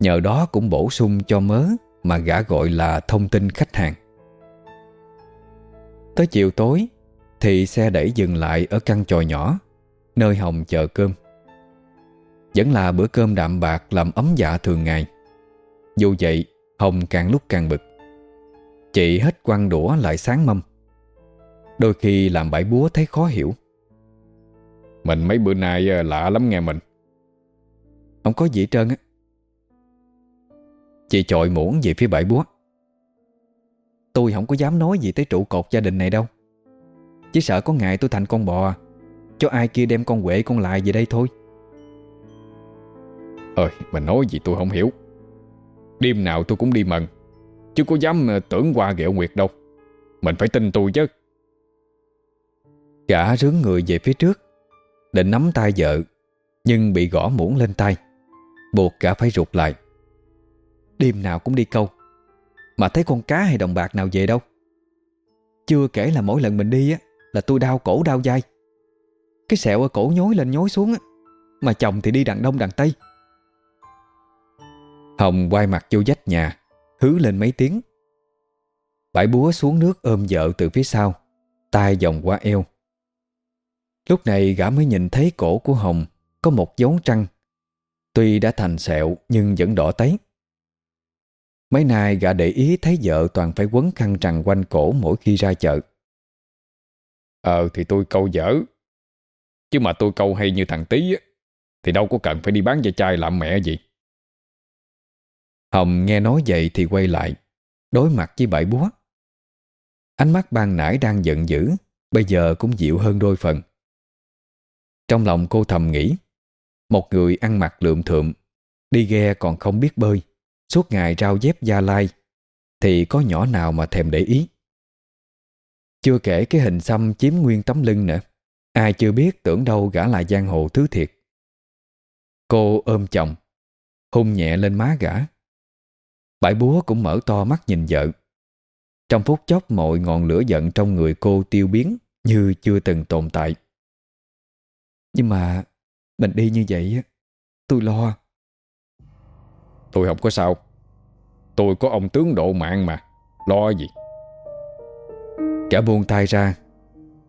Nhờ đó cũng bổ sung cho mớ Mà gã gọi là thông tin khách hàng. Tới chiều tối, Thì xe đẩy dừng lại ở căn tròi nhỏ, Nơi Hồng chờ cơm. Vẫn là bữa cơm đạm bạc Làm ấm dạ thường ngày. Dù vậy, Hồng càng lúc càng bực. Chị hết quăng đũa lại sáng mâm. Đôi khi làm bãi búa thấy khó hiểu. Mình mấy bữa nay ờ, lạ lắm nghe mình. Không có gì hết trơn á. Chị chọi muỗng về phía bãi búa. Tôi không có dám nói gì tới trụ cột gia đình này đâu. Chỉ sợ có ngày tôi thành con bò Cho ai kia đem con quệ con lại về đây thôi. Ơi mình nói gì tôi không hiểu. Đêm nào tôi cũng đi mần Chứ có dám ờ, tưởng qua ghẹo nguyệt đâu. Mình phải tin tôi chứ. Gã rướng người về phía trước Định nắm tay vợ, Nhưng bị gõ muỗng lên tay. Buộc cả phải rụt lại. Đêm nào cũng đi câu. Mà thấy con cá hay đồng bạc nào về đâu? Chưa kể là mỗi lần mình đi á, Là tôi đau cổ đau dai Cái sẹo ở cổ nhối lên nhối xuống á, Mà chồng thì đi đằng đông đằng tây. Hồng quay mặt vô dách nhà, Hứ lên mấy tiếng. Bãi búa xuống nước ôm vợ từ phía sau tay vòng qua eo. Lúc này gã mới nhìn thấy cổ của Hồng Có một dấu trăng. Tuy đã thành sẹo nhưng vẫn đỏ tấy. Mấy nay gã để ý thấy vợ toàn phải quấn khăn trằn quanh cổ mỗi khi ra chợ. Ờ thì tôi câu dở. Chứ mà tôi câu hay như thằng Tí Thì đâu có cần phải đi bán da chai làm mẹ gì. Hồng nghe nói vậy thì quay lại Đối mặt với bãi búa. Ánh mắt ban nãy đang giận dữ Bây giờ cũng dịu hơn đôi phần trong lòng cô thầm nghĩ, Một người ăn mặc lượm thượm, Đi ghe còn không biết bơi, Suốt ngày rao dép gia lai, Thì có nhỏ nào mà thèm để ý? Chưa kể cái hình xăm chiếm nguyên tấm lưng nữa, Ai chưa biết tưởng đâu gã là giang hồ thứ thiệt. Cô ôm chồng, Hung nhẹ lên má gã. Bãi búa cũng mở to mắt nhìn vợ. Trong phút chốc mọi ngọn lửa giận trong người cô tiêu biến Như chưa từng tồn tại. Nhưng mà Mình đi như vậy Tôi lo. Tôi không có sao. Tôi có ông tướng độ mạng mà. Lo gì? Cả buông tay ra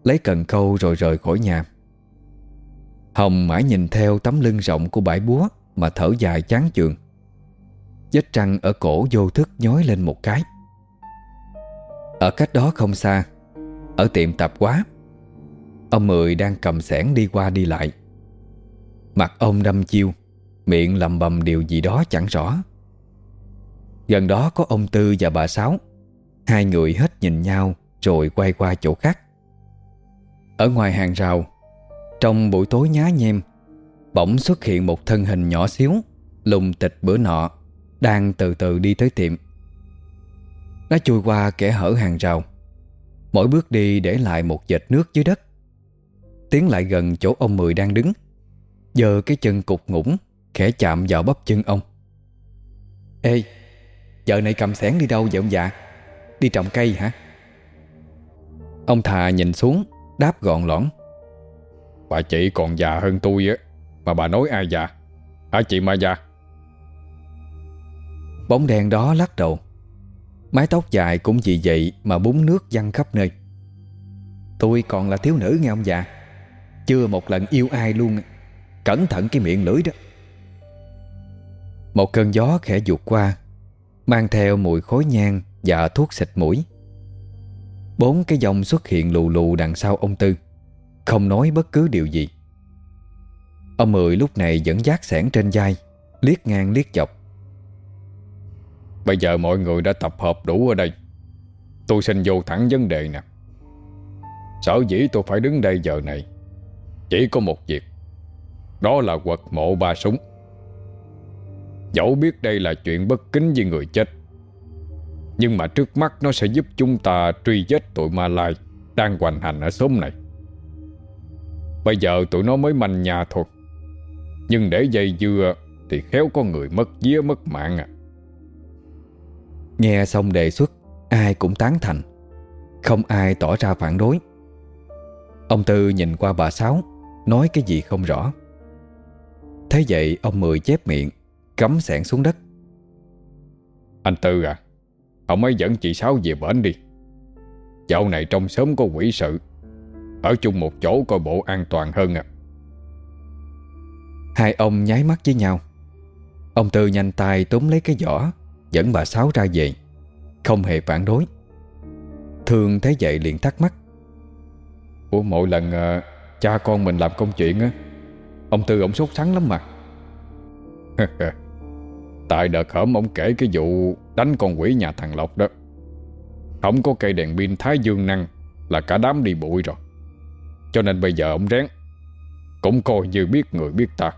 Lấy cần câu rồi rời khỏi nhà. Hồng mãi nhìn theo tấm lưng rộng của bãi búa Mà thở dài chán chường. Vết trăng ở cổ vô thức nhói lên một cái. Ở cách đó không xa Ở tiệm tạp quá Ông Mười đang cầm sẻn đi qua đi lại. Mặt ông đâm chiêu, Miệng lầm bầm điều gì đó chẳng rõ. Gần đó có ông Tư và bà Sáu, Hai người hết nhìn nhau Rồi quay qua chỗ khác. Ở ngoài hàng rào, Trong buổi tối nhá nhem, Bỗng xuất hiện một thân hình nhỏ xíu, Lùng tịch bữa nọ, Đang từ từ đi tới tiệm. Nó chui qua kẻ hở hàng rào, Mỗi bước đi để lại một dệt nước dưới đất. Tiến lại gần chỗ ông Mười đang đứng. Giờ cái chân cục ngủng Khẽ chạm vào bắp chân ông. Ê Vợ này cầm xẻng đi đâu vậy ông già? Đi trồng cây hả? Ông thà nhìn xuống Đáp gọn lõn. Bà chị còn già hơn tôi á Mà bà nói ai già? Hả chị mà già Bóng đen đó lắc đầu. Mái tóc dài cũng vì vậy Mà búng nước văng khắp nơi. Tôi còn là thiếu nữ nghe ông già chưa một lần yêu ai luôn. Cẩn thận cái miệng lưỡi đó. Một cơn gió khẽ vụt qua, Mang theo mùi khói nhang Và thuốc xịt mũi. Bốn cái dòng xuất hiện lù lù đằng sau ông Tư, Không nói bất cứ điều gì. Ông Mười lúc này vẫn giác sẻn trên vai, Liếc ngang liếc dọc. Bây giờ mọi người đã tập hợp đủ ở đây. Tôi xin vô thẳng vấn đề nè. Sở dĩ tôi phải đứng đây giờ này chỉ có một việc. Đó là quật mộ ba súng. Dẫu biết đây là chuyện bất kính với người chết, Nhưng mà trước mắt nó sẽ giúp chúng ta truy vết tụi ma lai Đang hoành hành ở xóm này. Bây giờ tụi nó mới manh nhà thôi Nhưng để dây dưa Thì khéo có người mất vía mất mạng à. Nghe xong đề xuất, Ai cũng tán thành. Không ai tỏ ra phản đối. Ông Tư nhìn qua bà Sáu Nói cái gì không rõ. Thế vậy ông Mười chép miệng Cắm sẹn xuống đất. Anh Tư à Ông ấy dẫn chị Sáu về bển đi. Dạo này trong sớm có quỷ sự Ở chung một chỗ coi bộ an toàn hơn à. Hai ông nháy mắt với nhau. Ông Tư nhanh tay túm lấy cái giỏ Dẫn bà Sáu ra về. Không hề phản đối. Thương thấy vậy liền thắc mắc. Ủa mỗi lần uh, cha con mình làm công chuyện á. Ông Tư ông sốt sắng lắm mà. Tại đợt hởm ông kể cái vụ đánh con quỷ nhà thằng Lộc đó. Không có cây đèn pin thái dương năng Là cả đám đi bụi rồi. Cho nên bây giờ ông rén, Cũng coi như biết người biết ta.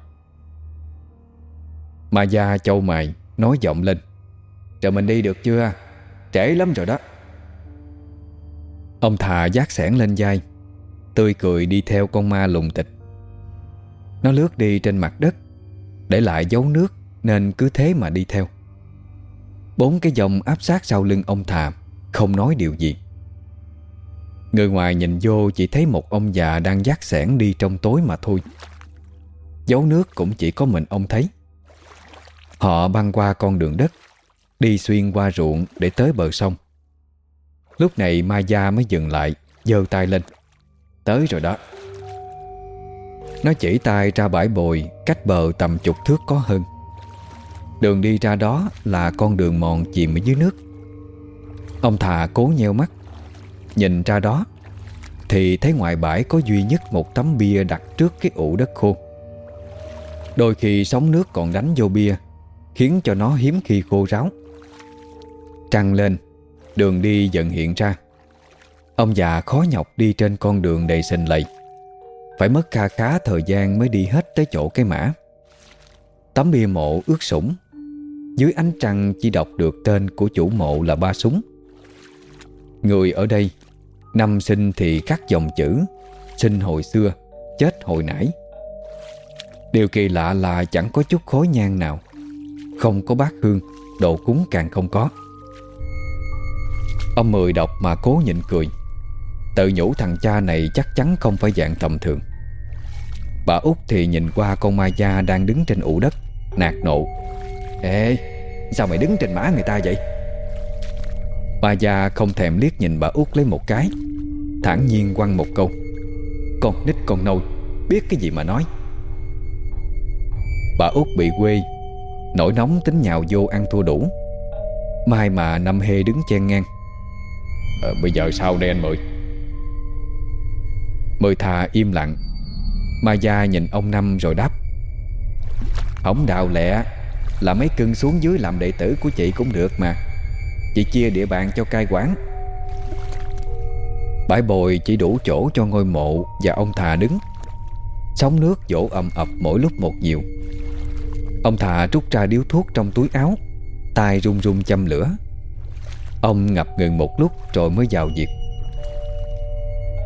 Mà gia châu mày Nói giọng lên. Rồi mình đi được chưa? Trễ lắm rồi đó. Ông thà giác sẻn lên vai. Tươi cười đi theo con ma lùng tịch. Nó lướt đi trên mặt đất, Để lại dấu nước Nên cứ thế mà đi theo. Bốn cái dòng áp sát sau lưng ông thà Không nói điều gì. Người ngoài nhìn vô chỉ thấy một ông già đang dắt sẻn đi trong tối mà thôi. Dấu nước cũng chỉ có mình ông thấy. Họ băng qua con đường đất, Đi xuyên qua ruộng để tới bờ sông. Lúc này Ma Gia mới dừng lại, giơ tay lên. Tới rồi đó. Nó chỉ tay ra bãi bồi Cách bờ tầm chục thước có hơn. Đường đi ra đó là con đường mòn chìm ở dưới nước. Ông thà cố nheo mắt. Nhìn ra đó, Thì thấy ngoài bãi có duy nhất một tấm bia đặt trước cái ụ đất khô. Đôi khi sóng nước còn đánh vô bia, Khiến cho nó hiếm khi khô ráo. Trăng lên, Đường đi dần hiện ra. Ông già khó nhọc đi trên con đường đầy sình lầy. Phải mất kha khá thời gian mới đi hết tới chỗ cái mã. Tấm bia mộ ướt sũng. Dưới ánh trăng chỉ đọc được tên của chủ mộ là ba súng. Người ở đây, Năm sinh thì khắc dòng chữ, Sinh hồi xưa, Chết hồi nãy. Điều kỳ lạ là chẳng có chút khối nhang nào. Không có bát hương Độ cúng càng không có. Ông Mười đọc mà cố nhịn cười. Tự nhủ thằng cha này chắc chắn không phải dạng tầm thường. Bà út thì nhìn qua con ma gia đang đứng trên ụ đất Nạt nộ. Ê Sao mày đứng trên má người ta vậy? Ma gia không thèm liếc nhìn bà út lấy một cái thản nhiên quăng một câu. Con nít con nâu Biết cái gì mà nói. Bà út bị quê Nổi nóng tính nhào vô ăn thua đủ. Mai mà năm hê đứng chen ngang. À, Bây giờ sao đây anh Mười? Mười thà im lặng. Ma Gia nhìn ông Năm rồi đáp. Ông đào lẹ Là mấy cưng xuống dưới làm đệ tử của chị cũng được mà. Chị chia địa bàn cho cai quản Bãi bồi chỉ đủ chỗ cho ngôi mộ Và ông thà đứng. Sóng nước vỗ ầm ập mỗi lúc một nhiều. Ông thà rút ra điếu thuốc trong túi áo, tay run run châm lửa. Ông ngập ngừng một lúc rồi mới vào việc.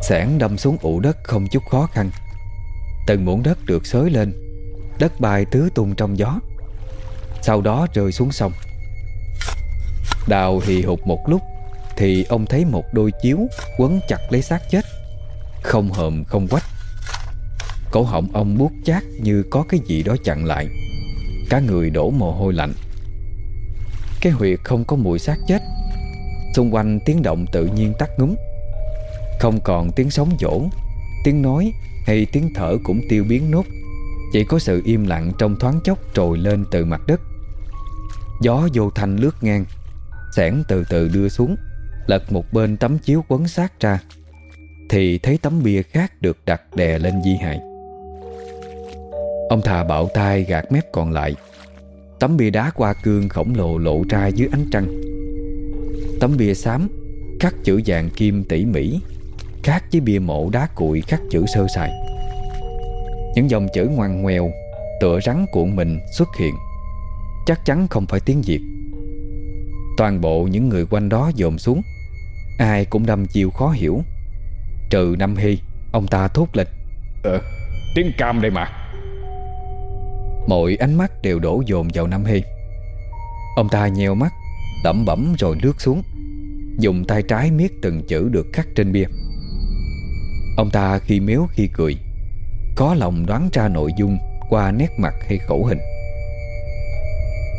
Sẻn đâm xuống ụ đất không chút khó khăn. Từng muỗng đất được xới lên, Đất bay tứ tung trong gió. Sau đó rơi xuống sông. Đào hì hụt một lúc, Thì ông thấy một đôi chiếu Quấn chặt lấy xác chết. Không hờm, không quách. Cổ họng ông buốt chát như có cái gì đó chặn lại. Cả người đổ mồ hôi lạnh. Cái huyệt không có mùi xác chết. Xung quanh tiếng động tự nhiên tắt ngúng không còn tiếng sóng dỗ Tiếng nói hay tiếng thở cũng tiêu biến nốt. Chỉ có sự im lặng trong thoáng chốc trồi lên từ mặt đất. Gió vô thanh lướt ngang, Sẻn từ từ đưa xuống, Lật một bên tấm chiếu quấn sát ra. Thì thấy tấm bia khác được đặt đè lên di hài. Ông thà bạo tay gạt mép còn lại. Tấm bia đá qua cương khổng lồ lộ ra dưới ánh trăng. Tấm bia xám, Khắc chữ vàng kim tỉ mỉ. Khác với bia mộ đá cuội khắc chữ sơ sài. Những dòng chữ ngoằn ngoèo Tựa rắn cuộn mình xuất hiện. Chắc chắn không phải tiếng Việt. Toàn bộ những người quanh đó dồn xuống. Ai cũng đâm chiêu khó hiểu. Trừ Năm Hy Ông ta thốt lịch Ờ, tiếng cam đây mà. Mọi ánh mắt đều đổ dồn vào Năm Hy. Ông ta nheo mắt Lẩm bẩm rồi lướt xuống. Dùng tay trái miết từng chữ được khắc trên bia Ông ta khi méo khi cười, Có lòng đoán ra nội dung Qua nét mặt hay khẩu hình.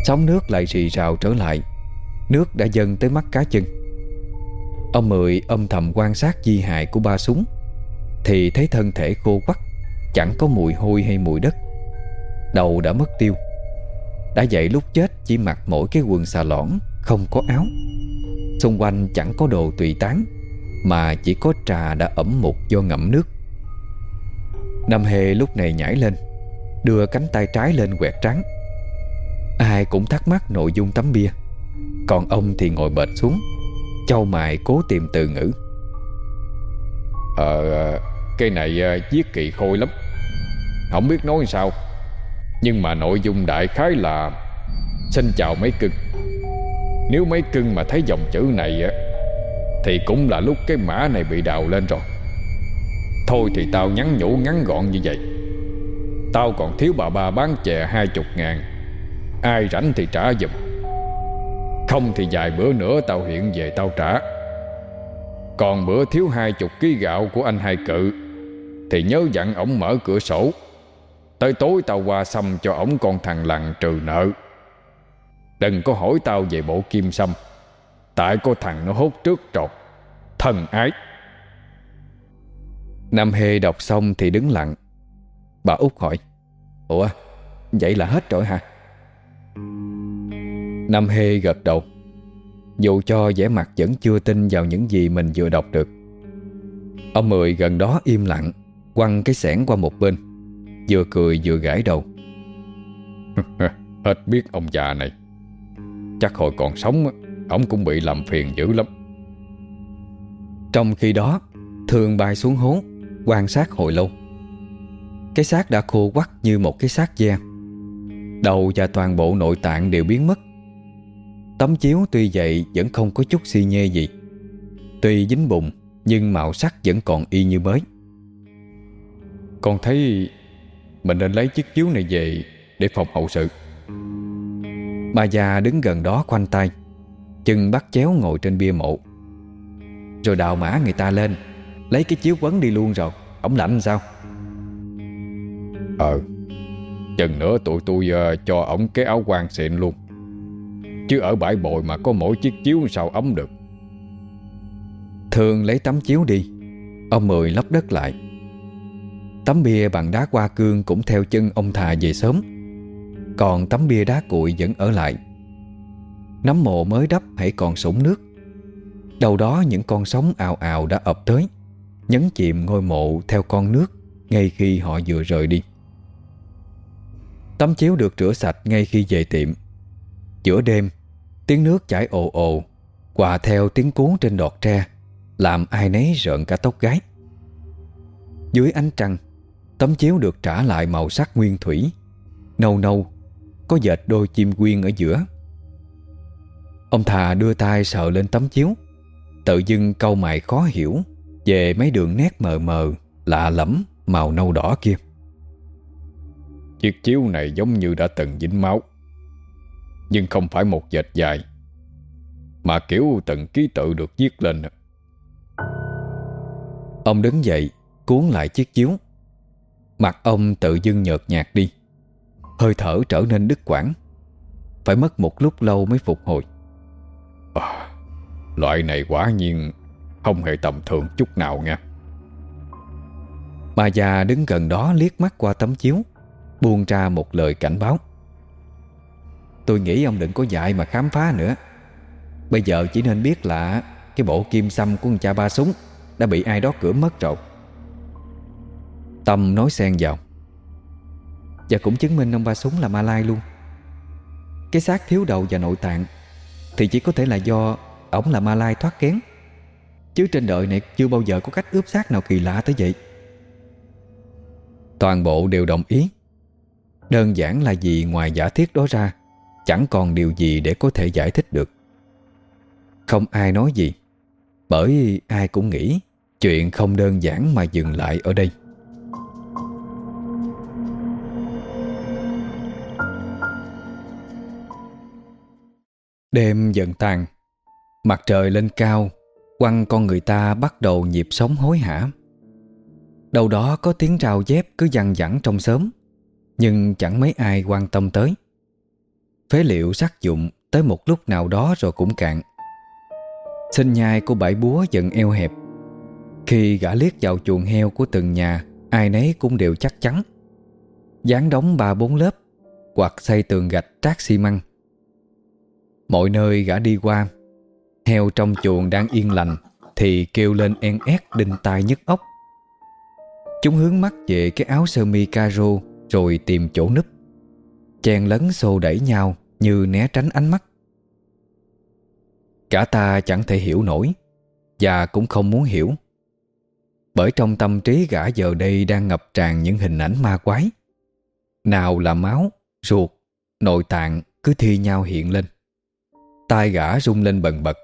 Sóng nước lại rì rào trở lại, Nước đã dâng tới mắt cá chân. Ông Mười âm thầm quan sát di hại của ba súng, Thì thấy thân thể khô quắc Chẳng có mùi hôi hay mùi đất. Đầu đã mất tiêu, Đã dậy lúc chết chỉ mặc mỗi cái quần xà lõn Không có áo. Xung quanh chẳng có đồ tùy tán mà chỉ có trà đã ẩm mục do ngậm nước. Nam Hề lúc này nhảy lên, Đưa cánh tay trái lên quẹt trắng Ai cũng thắc mắc nội dung tấm bia. Còn ông thì ngồi bệt xuống, Châu mài cố tìm từ ngữ. Ờ Cái này ờ, viết kỳ khôi lắm. Không biết nói sao. Nhưng mà nội dung đại khái là, Xin chào mấy cưng. Nếu mấy cưng mà thấy dòng chữ này thì cũng là lúc cái mã này bị đào lên rồi. Thôi thì tao nhắn nhủ ngắn gọn như vậy. Tao còn thiếu bà ba bán chè hai chục ngàn. Ai rảnh thì trả giùm. Không thì vài bữa nữa tao hiện về tao trả. Còn bữa thiếu hai chục ký gạo của anh hai cự, Thì nhớ dặn ổng mở cửa sổ. Tới tối tao qua xăm cho ổng con thằng lằn trừ nợ. Đừng có hỏi tao về bộ kim xăm. Tại có thằng nó hốt trước trọc Thần ái. Nam Hê đọc xong thì đứng lặng. Bà út hỏi, Ủa, vậy là hết rồi hả? Nam Hê gật đầu. Dù cho vẻ mặt vẫn chưa tin vào những gì mình vừa đọc được. Ông Mười gần đó im lặng, Quăng cái sẻn qua một bên, Vừa cười vừa gãi đầu. Hết biết ông già này. Chắc hồi còn sống Ông cũng bị làm phiền dữ lắm. Trong khi đó, Thường bay xuống hố, Quan sát hồi lâu. Cái xác đã khô quắc như một cái xác da. Đầu và toàn bộ nội tạng đều biến mất. Tấm chiếu tuy vậy vẫn không có chút xi nhê gì. Tuy dính bụng, Nhưng màu sắc vẫn còn y như mới. Con thấy Mình nên lấy chiếc chiếu này về Để phòng hậu sự. Bà già đứng gần đó khoanh tay. Chân bắt chéo ngồi trên bia mộ. Rồi đào mã người ta lên Lấy cái chiếu quấn đi luôn rồi. Ông lạnh sao? Ờ Chừng nữa tụi tôi uh, cho ổng cái áo quan xịn luôn. Chứ ở bãi bồi mà có mỗi chiếc chiếu sao ấm được. Thường lấy tấm chiếu đi. Ông Mười lấp đất lại. Tấm bia bằng đá hoa cương cũng theo chân ông thà về sớm. Còn tấm bia đá cuội vẫn ở lại Nắm mộ mới đắp hãy còn sũng nước. Đầu đó những con sóng ào ào đã ập tới, Nhấn chìm ngôi mộ theo con nước Ngay khi họ vừa rời đi. Tấm chiếu được rửa sạch ngay khi về tiệm. Giữa đêm, Tiếng nước chảy ồ ồ Quà theo tiếng cuốn trên đọt tre, Làm ai nấy rợn cả tóc gái Dưới ánh trăng, Tấm chiếu được trả lại màu sắc nguyên thủy. Nâu nâu, Có dệt đôi chim quyên ở giữa. Ông thà đưa tay sờ lên tấm chiếu. Tự dưng câu mày khó hiểu Về mấy đường nét mờ mờ, Lạ lẫm, màu nâu đỏ kia. Chiếc chiếu này giống như đã từng dính máu, Nhưng không phải một dệt dài, Mà kiểu từng ký tự được viết lên. Ông đứng dậy, Cuốn lại chiếc chiếu. Mặt ông tự dưng nhợt nhạt đi. Hơi thở trở nên đứt quãng. Phải mất một lúc lâu mới phục hồi à, Loại này quả nhiên Không hề tầm thường chút nào nha. Bà già đứng gần đó liếc mắt qua tấm chiếu Buông ra một lời cảnh báo. Tôi nghĩ ông đừng có dạy mà khám phá nữa. Bây giờ chỉ nên biết là Cái bộ kim xăm của cha ba súng Đã bị ai đó cửa mất rồi. Tâm nói xen vào. Và cũng chứng minh ông ba súng là ma lai luôn. Cái xác thiếu đầu và nội tạng thì chỉ có thể là do Ổng là ma lai thoát kén. Chứ trên đời này chưa bao giờ có cách ướp xác nào kỳ lạ tới vậy. Toàn bộ đều đồng ý. Đơn giản là gì ngoài giả thiết đó ra, Chẳng còn điều gì để có thể giải thích được. Không ai nói gì, Bởi ai cũng nghĩ Chuyện không đơn giản mà dừng lại ở đây. Đêm dần tàn Mặt trời lên cao Quăng con người ta bắt đầu nhịp sống hối hả. Đâu đó có tiếng rào dép cứ dằn dẳng trong sớm, Nhưng chẳng mấy ai quan tâm tới. Phế liệu sắc dụng Tới một lúc nào đó rồi cũng cạn. Sinh nhai của bãi búa dần eo hẹp. Khi gã liếc vào chuồng heo của từng nhà Ai nấy cũng đều chắc chắn. Dán đóng ba bốn lớp Hoặc xây tường gạch trát xi măng. Mọi nơi gã đi qua. Heo trong chuồng đang yên lành Thì kêu lên en ét đinh tai nhức óc. Chúng hướng mắt về cái áo sơ mi caro Rồi tìm chỗ núp. Chen lấn xô đẩy nhau Như né tránh ánh mắt. Cả ta chẳng thể hiểu nổi Và cũng không muốn hiểu. Bởi trong tâm trí gã giờ đây Đang ngập tràn những hình ảnh ma quái. Nào là máu, ruột, nội tạng Cứ thi nhau hiện lên. Tai gã rung lên bần bật.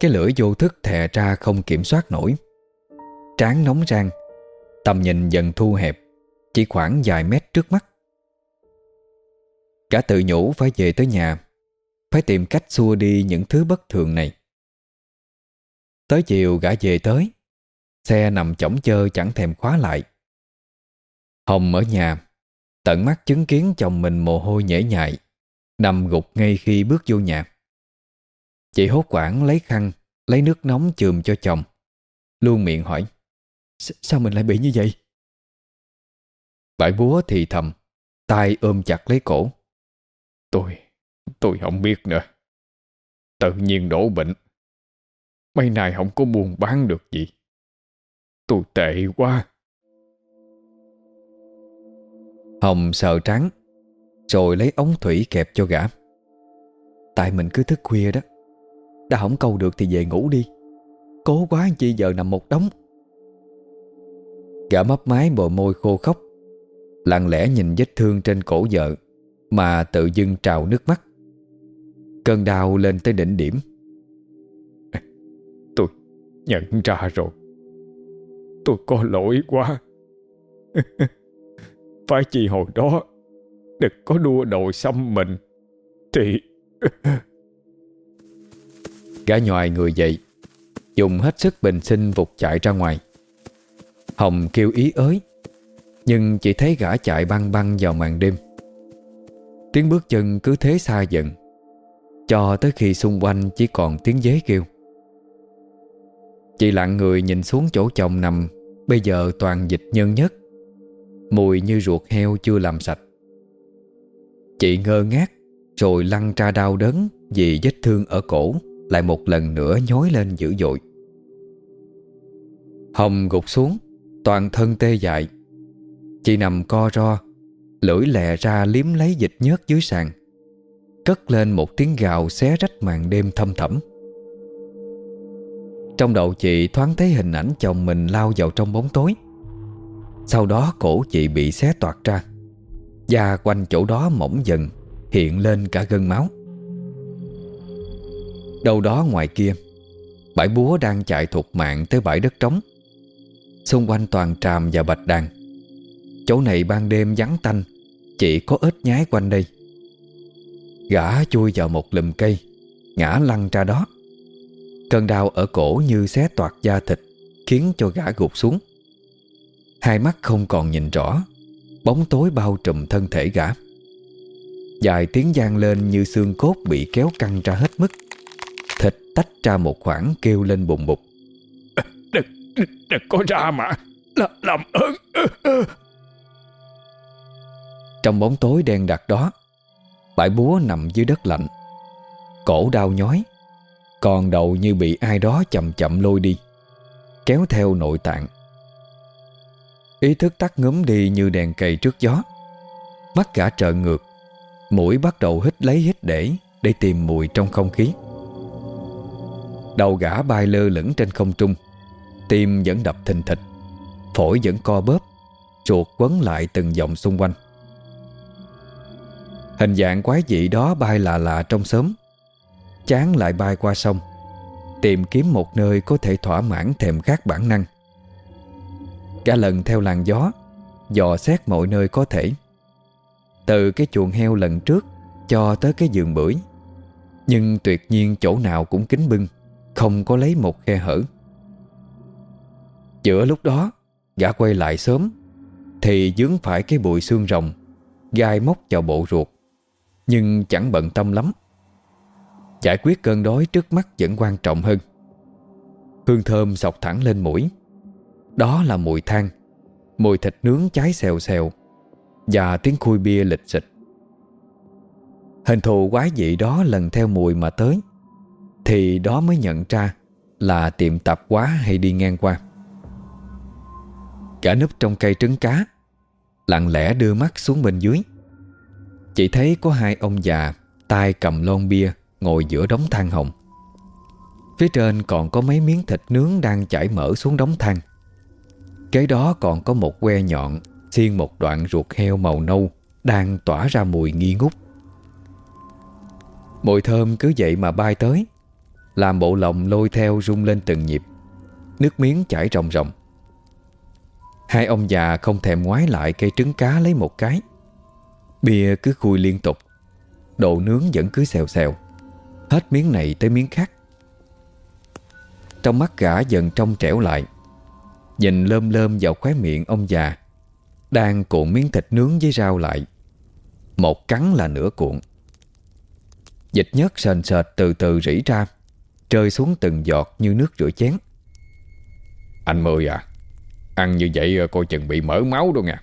Cái lưỡi vô thức thè ra không kiểm soát nổi. Trán nóng rang, Tầm nhìn dần thu hẹp, Chỉ khoảng vài mét trước mắt. Cả tự nhủ phải về tới nhà, Phải tìm cách xua đi những thứ bất thường này. Tới chiều gã về tới, Xe nằm chỏng chơ chẳng thèm khóa lại. Hồng ở nhà, Tận mắt chứng kiến chồng mình mồ hôi nhễ nhại, Nằm gục ngay khi bước vô nhà. Chị hốt quảng lấy khăn, Lấy nước nóng chườm cho chồng. Luôn miệng hỏi Sao mình lại bị như vậy? Bãi búa thì thầm, tay ôm chặt lấy cổ. Tôi Tôi không biết nữa. Tự nhiên đổ bệnh. Mấy này không có buồn bán được gì. Tôi tệ quá. Hồng sợ trắng Rồi lấy ống thủy kẹp cho gã. Tại mình cứ thức khuya đó. Đã không câu được thì về ngủ đi. Cố quá chi giờ nằm một đống. Gã mấp mái bờ môi khô khóc, Lặng lẽ nhìn vết thương trên cổ vợ Mà tự dưng trào nước mắt. Cơn đau lên tới đỉnh điểm. Tôi nhận ra rồi. Tôi có lỗi quá. Phải chi hồi đó. Đừng có đua đầu xăm mình. Thì Gã nhòi người dậy, Dùng hết sức bình sinh vụt chạy ra ngoài. Hồng kêu ý ới, Nhưng chỉ thấy gã chạy băng băng vào màn đêm. Tiếng bước chân cứ thế xa dần, Cho tới khi xung quanh chỉ còn tiếng dế kêu. Chị lặng người nhìn xuống chỗ chồng nằm, Bây giờ toàn dịch nhân nhất Mùi như ruột heo chưa làm sạch. Chị ngơ ngác, Rồi lăn ra đau đớn Vì vết thương ở cổ. Lại một lần nữa nhói lên dữ dội. Hồng gục xuống, Toàn thân tê dại. Chị nằm co ro, Lưỡi lè ra liếm lấy dịch nhớt dưới sàn. Cất lên một tiếng gào xé rách màn đêm thâm thẳm. Trong đầu chị thoáng thấy hình ảnh chồng mình lao vào trong bóng tối. Sau đó cổ chị bị xé toạc ra. Da quanh chỗ đó mỏng dần, Hiện lên cả gân máu. Đâu đó ngoài kia, Bãi búa đang chạy thuộc mạng tới bãi đất trống. Xung quanh toàn tràm và bạch đàn, Chỗ này ban đêm vắng tanh, Chỉ có ít nhái quanh đây. Gã chui vào một lùm cây, Ngã lăn ra đó. Cơn đau ở cổ như xé toạc da thịt, Khiến cho gã gục xuống. Hai mắt không còn nhìn rõ, Bóng tối bao trùm thân thể gã. Dài tiếng gian lên như xương cốt bị kéo căng ra hết mức. Thịt tách ra một khoảng kêu lên bùng bục Đừng, đừng có ra mà. L Làm ơn. Trong bóng tối đen đặc đó Bãi búa nằm dưới đất lạnh. Cổ đau nhói Còn đầu như bị ai đó chậm chậm lôi đi Kéo theo nội tạng. Ý thức tắt ngấm đi như đèn cầy trước gió. Mắt gã trợn ngược Mũi bắt đầu hít lấy hít để Để tìm mùi trong không khí Đầu gã bay lơ lửng trên không trung. Tim vẫn đập thình thịch, Phổi vẫn co bóp, chuột quấn lại từng vòng xung quanh. Hình dạng quái dị đó bay lạ lạ trong xóm Chán lại bay qua sông, Tìm kiếm một nơi có thể thỏa mãn thèm khát bản năng. Cả lần theo làn gió, Dò xét mọi nơi có thể. Từ cái chuồng heo lần trước Cho tới cái giường bưởi. Nhưng tuyệt nhiên chỗ nào cũng kính bưng. Không có lấy một khe hở. Giữa lúc đó, Gã quay lại sớm, Thì dướng phải cái bụi xương rồng, Gai móc vào bộ ruột, Nhưng chẳng bận tâm lắm. Giải quyết cơn đói trước mắt vẫn quan trọng hơn. Hương thơm sọc thẳng lên mũi. Đó là mùi than, Mùi thịt nướng cháy xèo xèo Và tiếng khui bia lịch xịch. Hình thù quái dị đó lần theo mùi mà tới. Thì đó mới nhận ra Là tiệm tạp quá hay đi ngang qua. Cả núp trong cây trứng cá, Lặng lẽ đưa mắt xuống bên dưới. Chỉ thấy có hai ông già tay cầm lon bia Ngồi giữa đống than hồng. Phía trên còn có mấy miếng thịt nướng Đang chảy mỡ xuống đống than. Kế đó còn có một que nhọn, Xiên một đoạn ruột heo màu nâu Đang tỏa ra mùi nghi ngút. Mùi thơm cứ vậy mà bay tới. Làm bộ lòng lôi theo rung lên từng nhịp. Nước miếng chảy ròng ròng. Hai ông già không thèm ngoái lại cây trứng cá lấy một cái. Bia cứ khui liên tục. Độ nướng vẫn cứ xèo xèo. Hết miếng này tới miếng khác. Trong mắt gã dần trong trẻo lại. Nhìn lơm lơm vào khóe miệng ông già, Đang cuộn miếng thịt nướng với rau lại. Một cắn là nửa cuộn. Dịch nhớt sền sệt từ từ rỉ ra. Rơi xuống từng giọt như nước rửa chén. Anh Mười à Ăn như vậy ờ, coi chừng bị mỡ máu đâu nha.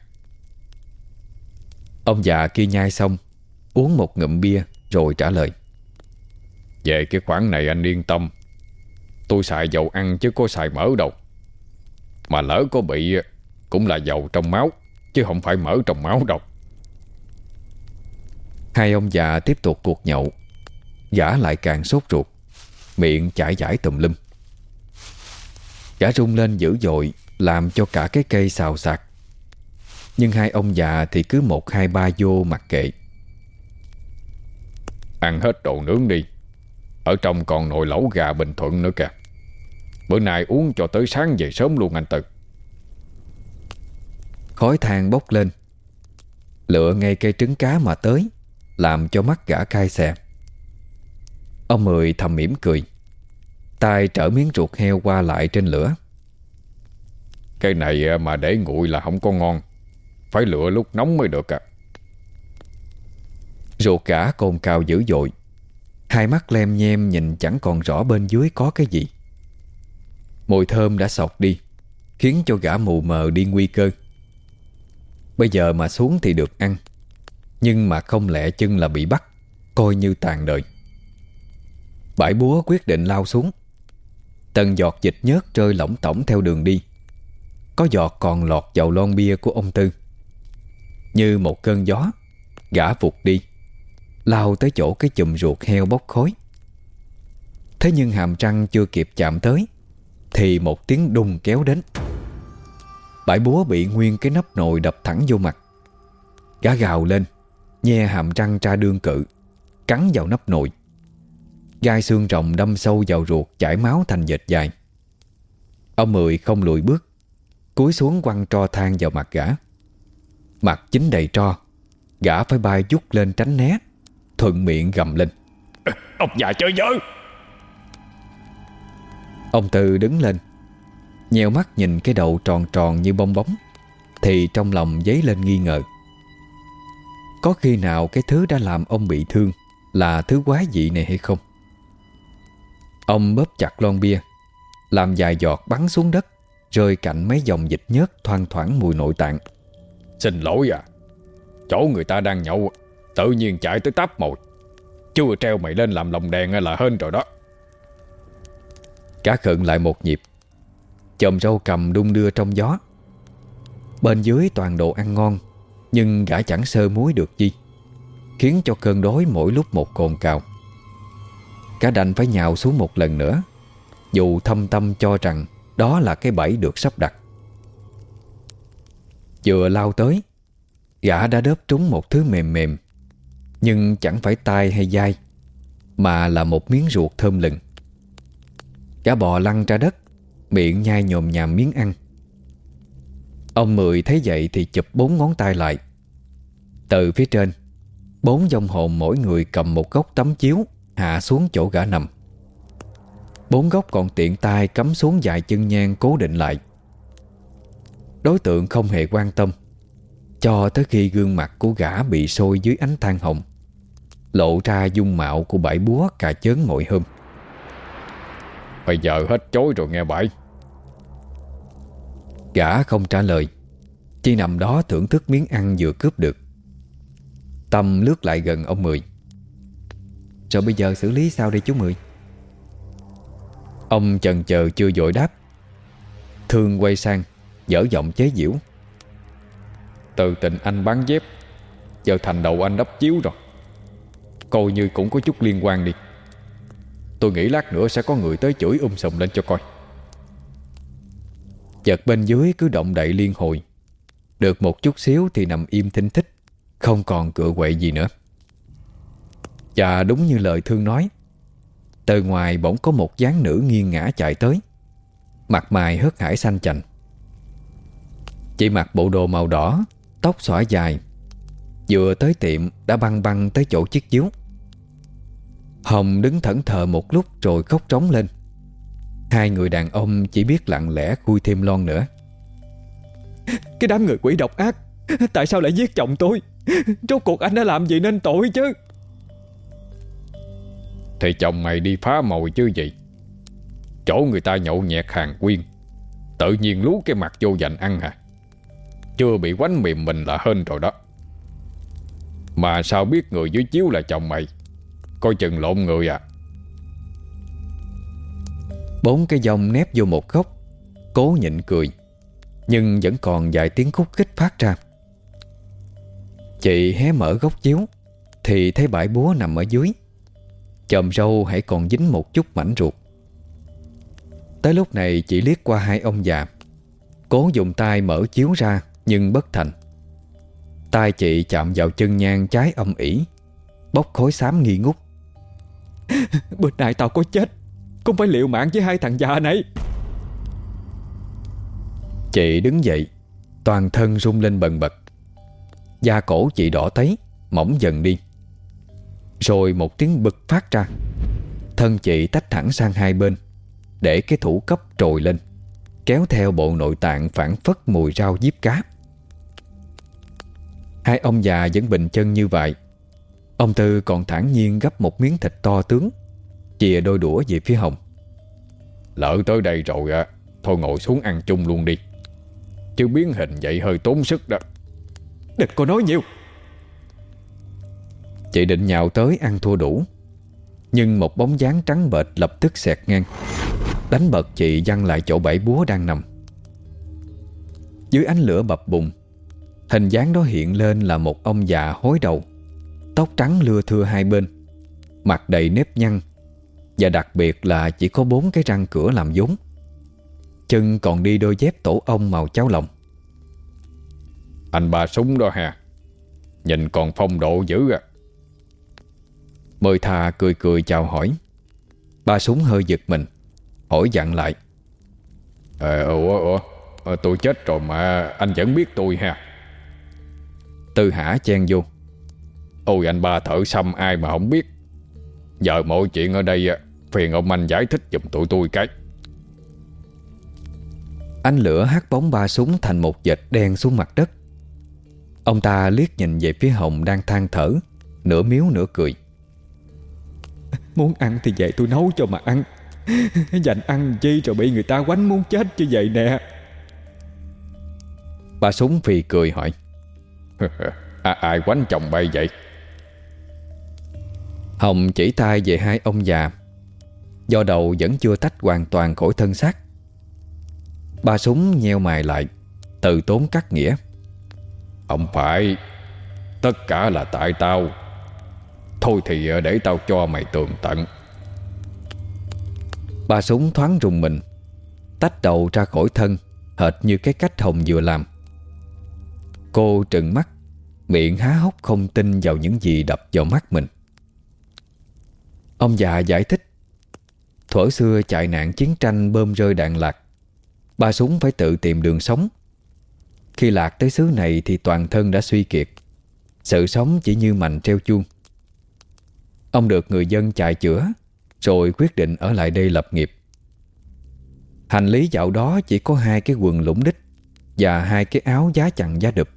Ông già kia nhai xong, Uống một ngụm bia rồi trả lời. Về cái khoản này anh yên tâm. Tôi xài dầu ăn chứ có xài mỡ đâu. Mà lỡ có bị ờ, Cũng là dầu trong máu, Chứ không phải mỡ trong máu đâu. Hai ông già tiếp tục cuộc nhậu, Gã lại càng sốt ruột. Miệng chảy giải tùm lum. Gã rung lên dữ dội, Làm cho cả cái cây xào xạc. Nhưng hai ông già thì cứ một hai ba vô mặc kệ. Ăn hết đồ nướng đi. Ở trong còn nồi lẩu gà bình thuận nữa kìa. Bữa nay uống cho tới sáng về sớm luôn anh Tự Khói than bốc lên. Lựa ngay cây trứng cá mà tới, Làm cho mắt gã cay xè. Ông Mười thầm mỉm cười. Tay trở miếng ruột heo qua lại trên lửa. Cái này à, mà để nguội là không có ngon. Phải lựa lúc nóng mới được à. Ruột cả cồn cào dữ dội. Hai mắt lem nhem nhìn chẳng còn rõ bên dưới có cái gì. Mùi thơm đã sọc đi, Khiến cho gã mù mờ đi nguy cơ. Bây giờ mà xuống thì được ăn, Nhưng mà không lẽ chân là bị bắt, Coi như tàn đời. Bãi búa quyết định lao xuống. Tần giọt dịch nhớt rơi lỏng tổng theo đường đi. Có giọt còn lọt vào lon bia của ông Tư. Như một cơn gió, Gã vụt đi, Lao tới chỗ cái chùm ruột heo bốc khói. Thế nhưng hàm răng chưa kịp chạm tới, Thì một tiếng đùng kéo đến. Bãi búa bị nguyên cái nắp nồi đập thẳng vô mặt. Gã gào lên, Nhe hàm răng ra đương cự, Cắn vào nắp nồi. Gai xương rồng đâm sâu vào ruột Chảy máu thành dệt dài. Ông Mười không lùi bước Cúi xuống quăng tro than vào mặt gã. Mặt chính đầy tro Gã phải bay dút lên tránh né Thuận miệng gầm lên. Ông già chơi dơ Ông Tư đứng lên Nheo mắt nhìn cái đầu tròn tròn như bong bóng Thì trong lòng dấy lên nghi ngờ. Có khi nào cái thứ đã làm ông bị thương Là thứ quái dị này hay không Ông bóp chặt lon bia Làm vài giọt bắn xuống đất Rơi cạnh mấy dòng dịch nhớt thoang thoảng mùi nội tạng. Xin lỗi à Chỗ người ta đang nhậu Tự nhiên chạy tới táp mồi. Chưa treo mày lên làm lồng đèn là hên rồi đó. Cá khựng lại một nhịp Chòm râu cầm đung đưa trong gió. Bên dưới toàn đồ ăn ngon Nhưng gã chẳng sơ muối được gì Khiến cho cơn đói mỗi lúc một cồn cào Cả đành phải nhào xuống một lần nữa. Dù thâm tâm cho rằng Đó là cái bẫy được sắp đặt. Vừa lao tới, Gã đã đớp trúng một thứ mềm mềm, Nhưng chẳng phải tai hay dai, Mà là một miếng ruột thơm lừng. Gã bò lăn ra đất, Miệng nhai nhồm nhàm miếng ăn. Ông Mười thấy vậy thì chụp bốn ngón tay lại. Từ phía trên, Bốn dòng hồn mỗi người cầm một góc tấm chiếu hạ xuống chỗ gã nằm. Bốn góc còn tiện tay cắm xuống dài chân nhang cố định lại. Đối tượng không hề quan tâm Cho tới khi gương mặt của gã bị sôi dưới ánh than hồng Lộ ra dung mạo của bãi búa cà chớn mỗi hôm. Bây giờ hết chối rồi nghe bãi. Gã không trả lời Chỉ nằm đó thưởng thức miếng ăn vừa cướp được. Tâm lướt lại gần ông Mười rồi bây giờ xử lý sao đây chú Mười? Ông chần chờ chưa dội đáp. Thương quay sang, Dở giọng chế giễu. Từ tình anh bán dép, Giờ thành đầu anh đắp chiếu rồi. Coi như cũng có chút liên quan đi. Tôi nghĩ lát nữa sẽ có người tới chửi um sùm lên cho coi. Chợt bên dưới cứ động đậy liên hồi. Được một chút xíu thì nằm im thinh thích Không còn cựa quậy gì nữa. Và đúng như lời thương nói, Từ ngoài bỗng có một dáng nữ nghiêng ngã chạy tới, Mặt mày hớt hải xanh chành. Chị mặc bộ đồ màu đỏ, Tóc xõa dài, Vừa tới tiệm đã băng băng tới chỗ chiếc chiếu Hồng đứng thẫn thờ một lúc rồi khóc trống lên. Hai người đàn ông chỉ biết lặng lẽ khui thêm lon nữa. Cái đám người quỷ độc ác, Tại sao lại giết chồng tôi? Rốt cuộc anh đã làm gì nên tội chứ? Thì chồng mày đi phá mồi chứ gì? Chỗ người ta nhậu nhẹt hàng quyên. Tự nhiên lú cái mặt vô dành ăn hả? Chưa bị quánh mềm mình là hên rồi đó. Mà sao biết người dưới chiếu là chồng mày? Coi chừng lộn người à. Bốn cái dòng nép vô một góc, Cố nhịn cười, Nhưng vẫn còn vài tiếng khúc khích phát ra. Chị hé mở góc chiếu, Thì thấy bãi búa nằm ở dưới. Chòm râu hãy còn dính một chút mảnh ruột. Tới lúc này chỉ liếc qua hai ông già. Cố dùng tay mở chiếu ra, Nhưng bất thành. Tay chị chạm vào chân nhang trái âm ỉ Bốc khối xám nghi ngút. Bữa nay tao có chết. Cũng phải liệu mạng với hai thằng già này. Chị đứng dậy, Toàn thân rung lên bần bật. Da cổ chị đỏ tấy Mỏng dần đi. Rồi một tiếng bực phát ra. Thân chị tách thẳng sang hai bên Để cái thủ cấp trồi lên Kéo theo bộ nội tạng phản phất mùi rau diếp cá. Hai ông già vẫn bình chân như vậy. Ông Tư còn thản nhiên gấp một miếng thịt to tướng Chìa đôi đũa về phía Hồng. Lỡ tới đây rồi à Thôi ngồi xuống ăn chung luôn đi. Chứ biến hình vậy hơi tốn sức đó. Đừng có nói nhiều Chị định nhào tới ăn thua đủ. Nhưng một bóng dáng trắng bệt lập tức xẹt ngang. Đánh bật chị văng lại chỗ bảy búa đang nằm. Dưới ánh lửa bập bùng, Hình dáng đó hiện lên là một ông già hối đầu, Tóc trắng lưa thưa hai bên, Mặt đầy nếp nhăn, Và đặc biệt là chỉ có bốn cái răng cửa làm vốn. Chân còn đi đôi dép tổ ong màu cháo lòng. Anh bà súng đó hà Nhìn còn phong độ dữ à. Mời thà cười cười chào hỏi. Ba súng hơi giật mình Hỏi dặn lại. Ờ, ủa, ủa, ờ, tôi chết rồi mà anh vẫn biết tôi ha? Tư hả chen vô. Ôi anh ba thợ xăm ai mà không biết. Giờ mọi chuyện ở đây Phiền ông anh giải thích giùm tụi tôi cái. Ánh lửa hắt bóng ba súng thành một vệt đen xuống mặt đất. Ông ta liếc nhìn về phía Hồng đang than thở Nửa miếu nửa cười Muốn ăn thì vậy tôi nấu cho mà ăn. Dành ăn chi rồi bị người ta quánh muốn chết như vậy nè. Bà súng phì cười hỏi. À, Ai quánh chồng bay vậy? Hồng chỉ tay về hai ông già. Do đầu vẫn chưa tách hoàn toàn khỏi thân xác. Ba súng nheo mày lại Từ tốn cắt nghĩa. Không phải Tất cả là tại tao Thôi thì ờ, để tao cho mày tường tận. Ba súng thoáng rùng mình, Tách đầu ra khỏi thân, Hệt như cái cách Hồng vừa làm. Cô trừng mắt, Miệng há hốc không tin vào những gì đập vào mắt mình. Ông già giải thích, Thuở xưa chạy nạn chiến tranh bơm rơi đạn lạc Ba súng phải tự tìm đường sống. Khi lạc tới xứ này thì toàn thân đã suy kiệt, Sự sống chỉ như mảnh treo chuông. Ông được người dân chạy chữa, Rồi quyết định ở lại đây lập nghiệp. Hành lý dạo đó chỉ có hai cái quần lũng đích Và hai cái áo giá chặn giá đụp,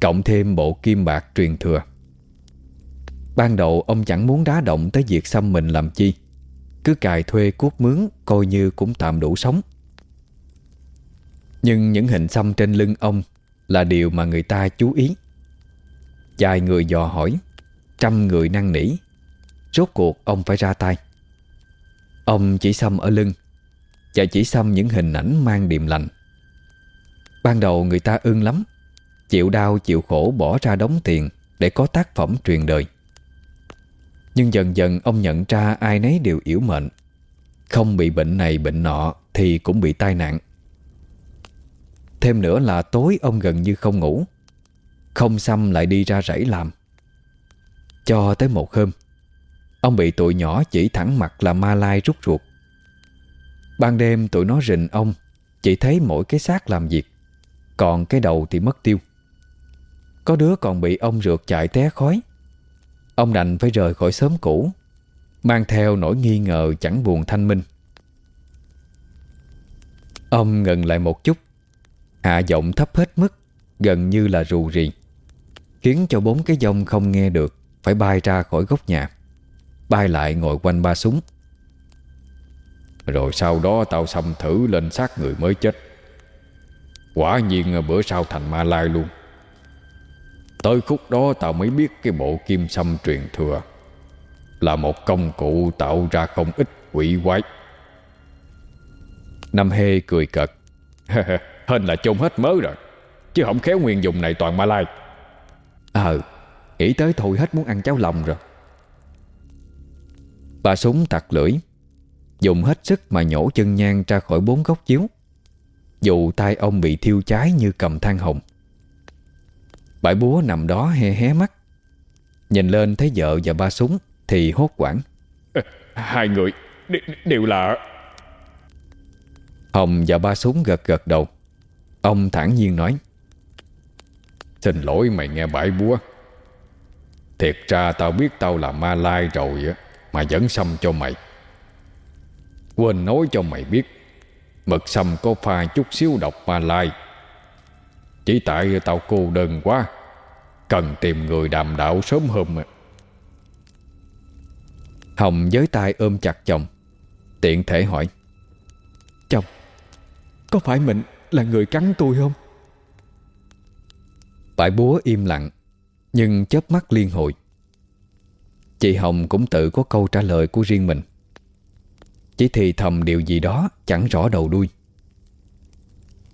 Cộng thêm bộ kim bạc truyền thừa. Ban đầu ông chẳng muốn đá động tới việc xăm mình làm chi, Cứ cài thuê cuốc mướn Coi như cũng tạm đủ sống. Nhưng những hình xăm trên lưng ông Là điều mà người ta chú ý. Vài người dò hỏi, Trăm người năn nỉ. Rốt cuộc ông phải ra tay. Ông chỉ xăm ở lưng Và chỉ xăm những hình ảnh mang điềm lành. Ban đầu người ta ưng lắm, Chịu đau chịu khổ bỏ ra đóng tiền Để có tác phẩm truyền đời. Nhưng dần dần ông nhận ra ai nấy đều yếu mệnh. Không bị bệnh này bệnh nọ Thì cũng bị tai nạn. Thêm nữa là tối ông gần như không ngủ, Không xăm lại đi ra rẫy làm. Cho tới một hôm Ông bị tụi nhỏ chỉ thẳng mặt là ma lai rút ruột. Ban đêm tụi nó rình ông, Chỉ thấy mỗi cái xác làm việc, Còn cái đầu thì mất tiêu. Có đứa còn bị ông rượt chạy té khói. Ông đành phải rời khỏi xóm cũ, Mang theo nỗi nghi ngờ chẳng buồn thanh minh. Ông ngừng lại một chút, Hạ giọng thấp hết mức, Gần như là rù rì, Khiến cho bốn cái dông không nghe được Phải bay ra khỏi góc nhà. Bay lại ngồi quanh ba súng. Rồi sau đó tao xâm thử lên xác người mới chết. Quả nhiên bữa sau thành ma lai luôn. Tới khúc đó tao mới biết cái bộ kim xâm truyền thừa Là một công cụ tạo ra không ít quỷ quái. Năm Hê cười cợt. Hên là chôn hết mớ rồi, Chứ không khéo nguyên dùng này toàn ma lai. Ờ Nghĩ tới thôi hết muốn ăn cháo lòng rồi. Bà súng tặc lưỡi. Dùng hết sức mà nhổ chân nhang ra khỏi bốn góc chiếu. Dù tay ông bị thiêu cháy như cầm than hồng. Bãi búa nằm đó he hé mắt. Nhìn lên thấy vợ và ba súng Thì hốt quảng Hai người đều là Hồng và ba súng gật gật đầu. Ông thản nhiên nói Xin lỗi mày nghe bãi búa. Thiệt ra tao biết tao là ma lai rồi á mà dẫn xăm cho mày. Quên nói cho mày biết, Mực xăm có pha chút xíu độc ma lai. Chỉ tại tao cô đơn quá, Cần tìm người đàm đạo sớm hôm à. Hồng với tay ôm chặt chồng, Tiện thể hỏi, Chồng, Có phải mình là người cắn tôi không? Bãi búa im lặng, Nhưng chớp mắt liên hồi. Chị Hồng cũng tự có câu trả lời của riêng mình. Chỉ thì thầm điều gì đó Chẳng rõ đầu đuôi.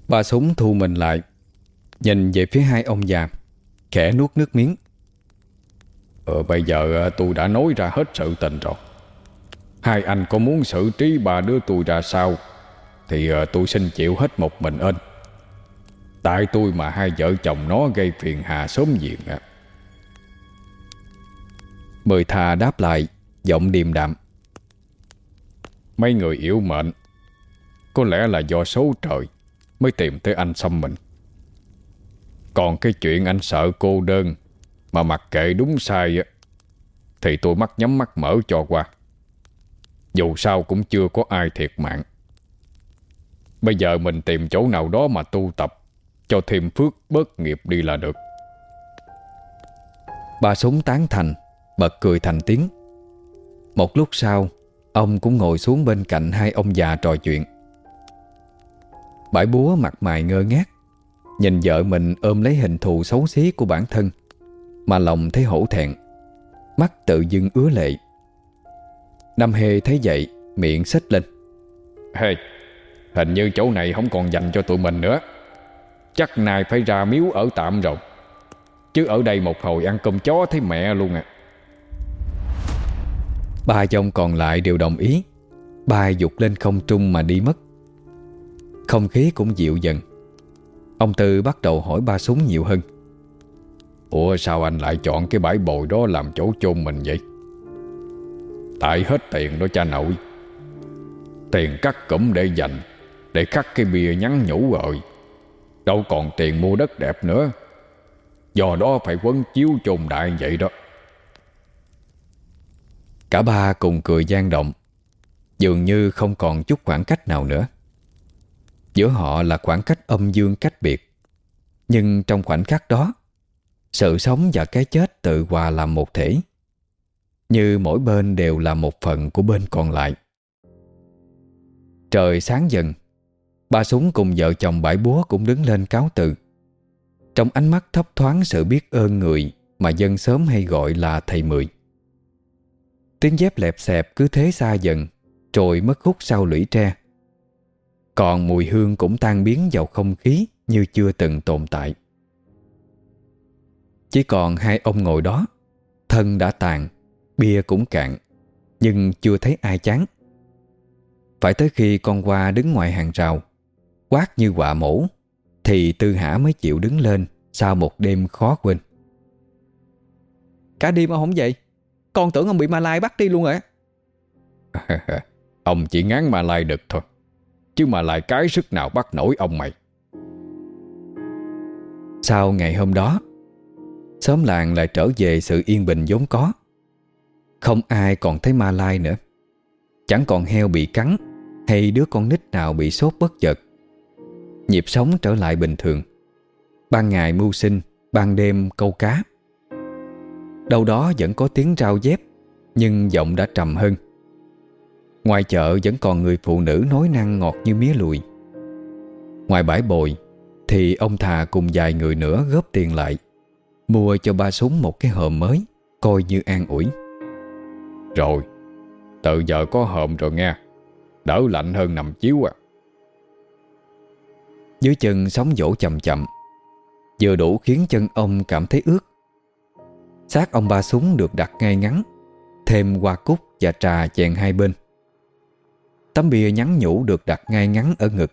Ba súng thu mình lại, Nhìn về phía hai ông già, Khẽ nuốt nước miếng. Ờ bây giờ ờ, tôi đã nói ra hết sự tình rồi. Hai anh có muốn xử trí bà đưa tôi ra sao, Thì ờ, tôi xin chịu hết một mình ơn. Tại tôi mà hai vợ chồng nó gây phiền hà sớm diện à. Mười thà đáp lại, Giọng điềm đạm. Mấy người yếu mệnh, Có lẽ là do số trời, Mới tìm tới anh xăm mình. Còn cái chuyện anh sợ cô đơn, Mà mặc kệ đúng sai Thì tôi mắt nhắm mắt mở cho qua. Dù sao cũng chưa có ai thiệt mạng. Bây giờ mình tìm chỗ nào đó mà tu tập, Cho thêm phước bớt nghiệp đi là được. Bà súng tán thành. Bật cười thành tiếng. Một lúc sau, Ông cũng ngồi xuống bên cạnh hai ông già trò chuyện. Bãi búa mặt mày ngơ ngác, Nhìn vợ mình ôm lấy hình thù xấu xí của bản thân, Mà lòng thấy hổ thẹn, Mắt tự dưng ứa lệ. Năm Hề thấy vậy, Miệng xích lên. Hey Hình như chỗ này không còn dành cho tụi mình nữa. Chắc nay phải ra miếu ở tạm rồi. Chứ ở đây một hồi ăn cơm chó thấy mẹ luôn à. Ba dòng còn lại đều đồng ý. Ba dục lên không trung mà đi mất. Không khí cũng dịu dần. Ông Tư bắt đầu hỏi ba súng nhiều hơn. Ủa, sao anh lại chọn cái bãi bồi đó làm chỗ chôn mình vậy? Tại hết tiền đó cha nội. Tiền cắt cụm để dành, Để khắc cái bia nhắn nhủ rồi. Đâu còn tiền mua đất đẹp nữa. Do đó phải quấn chiếu chôn đại vậy đó. Cả ba cùng cười gian động, Dường như không còn chút khoảng cách nào nữa. Giữa họ là khoảng cách âm dương cách biệt, Nhưng trong khoảnh khắc đó, Sự sống và cái chết tự hòa làm một thể, Như mỗi bên đều là một phần của bên còn lại. Trời sáng dần, Ba súng cùng vợ chồng bãi búa cũng đứng lên cáo từ. Trong ánh mắt thấp thoáng sự biết ơn người Mà dân sớm hay gọi là thầy Mười. Tiếng dép lẹp xẹp cứ thế xa dần, Rồi mất hút sau lũy tre. Còn mùi hương cũng tan biến vào không khí Như chưa từng tồn tại. Chỉ còn hai ông ngồi đó, Thân đã tàn, Bia cũng cạn, Nhưng chưa thấy ai chán. Phải tới khi con qua đứng ngoài hàng rào, Quát như quả mổ, Thì Tư Hả mới chịu đứng lên Sau một đêm khó quên. Cả đêm ông không dậy? Con tưởng ông bị Malai bắt đi luôn rồi Ông chỉ ngán Malai được thôi Chứ mà lại cái sức nào bắt nổi ông mày. Sau ngày hôm đó Xóm làng lại trở về sự yên bình vốn có. Không ai còn thấy ma lai nữa. Chẳng còn heo bị cắn Hay đứa con nít nào bị sốt bất chợt. Nhịp sống trở lại bình thường. Ban ngày mưu sinh Ban đêm câu cá Đâu đó vẫn có tiếng rao dép Nhưng giọng đã trầm hơn. Ngoài chợ vẫn còn người phụ nữ nói năng ngọt như mía lùi Ngoài bãi bồi Thì ông thà cùng vài người nữa góp tiền lại Mua cho ba súng một cái hòm mới Coi như an ủi. Rồi Từ giờ có hòm rồi nghe Đỡ lạnh hơn nằm chiếu à. Dưới chân sóng vỗ chậm chậm Vừa đủ khiến chân ông cảm thấy ướt xác ông ba súng được đặt ngay ngắn, Thêm hoa cúc và trà chèn hai bên. Tấm bia nhắn nhủ được đặt ngay ngắn ở ngực,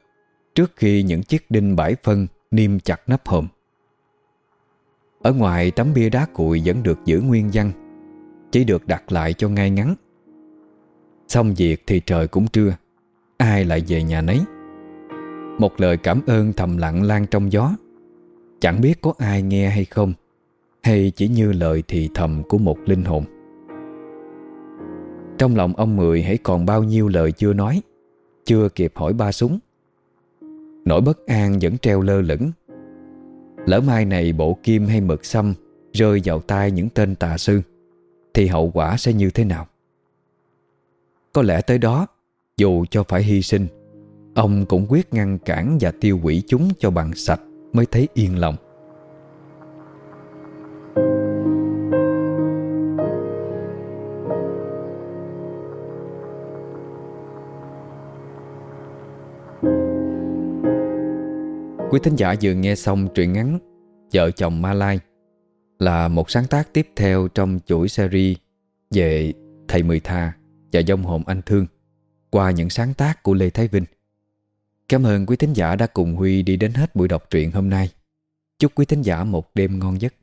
Trước khi những chiếc đinh bãi phân Niêm chặt nắp hòm. Ở ngoài, tấm bia đá cuội Vẫn được giữ nguyên văn, Chỉ được đặt lại cho ngay ngắn. Xong việc thì trời cũng trưa, Ai lại về nhà nấy. Một lời cảm ơn thầm lặng lan trong gió, Chẳng biết có ai nghe hay không. Hay chỉ như lời thì thầm của một linh hồn. Trong lòng ông Mười hãy còn bao nhiêu lời chưa nói, Chưa kịp hỏi ba súng. Nỗi bất an vẫn treo lơ lửng. Lỡ mai này bộ kim hay mực xăm Rơi vào tay những tên tà sư, Thì hậu quả sẽ như thế nào? Có lẽ tới đó, Dù cho phải hy sinh, Ông cũng quyết ngăn cản và tiêu hủy chúng cho bằng sạch mới thấy yên lòng. Quý thính giả vừa nghe xong truyện ngắn Vợ chồng Malai là một sáng tác tiếp theo trong chuỗi series về Thầy Mười Tha và Dông Hồn Anh Thương qua những sáng tác của Lê Thái Vinh. Cảm ơn quý thính giả đã cùng Huy đi đến hết buổi đọc truyện hôm nay. Chúc quý thính giả một đêm ngon giấc.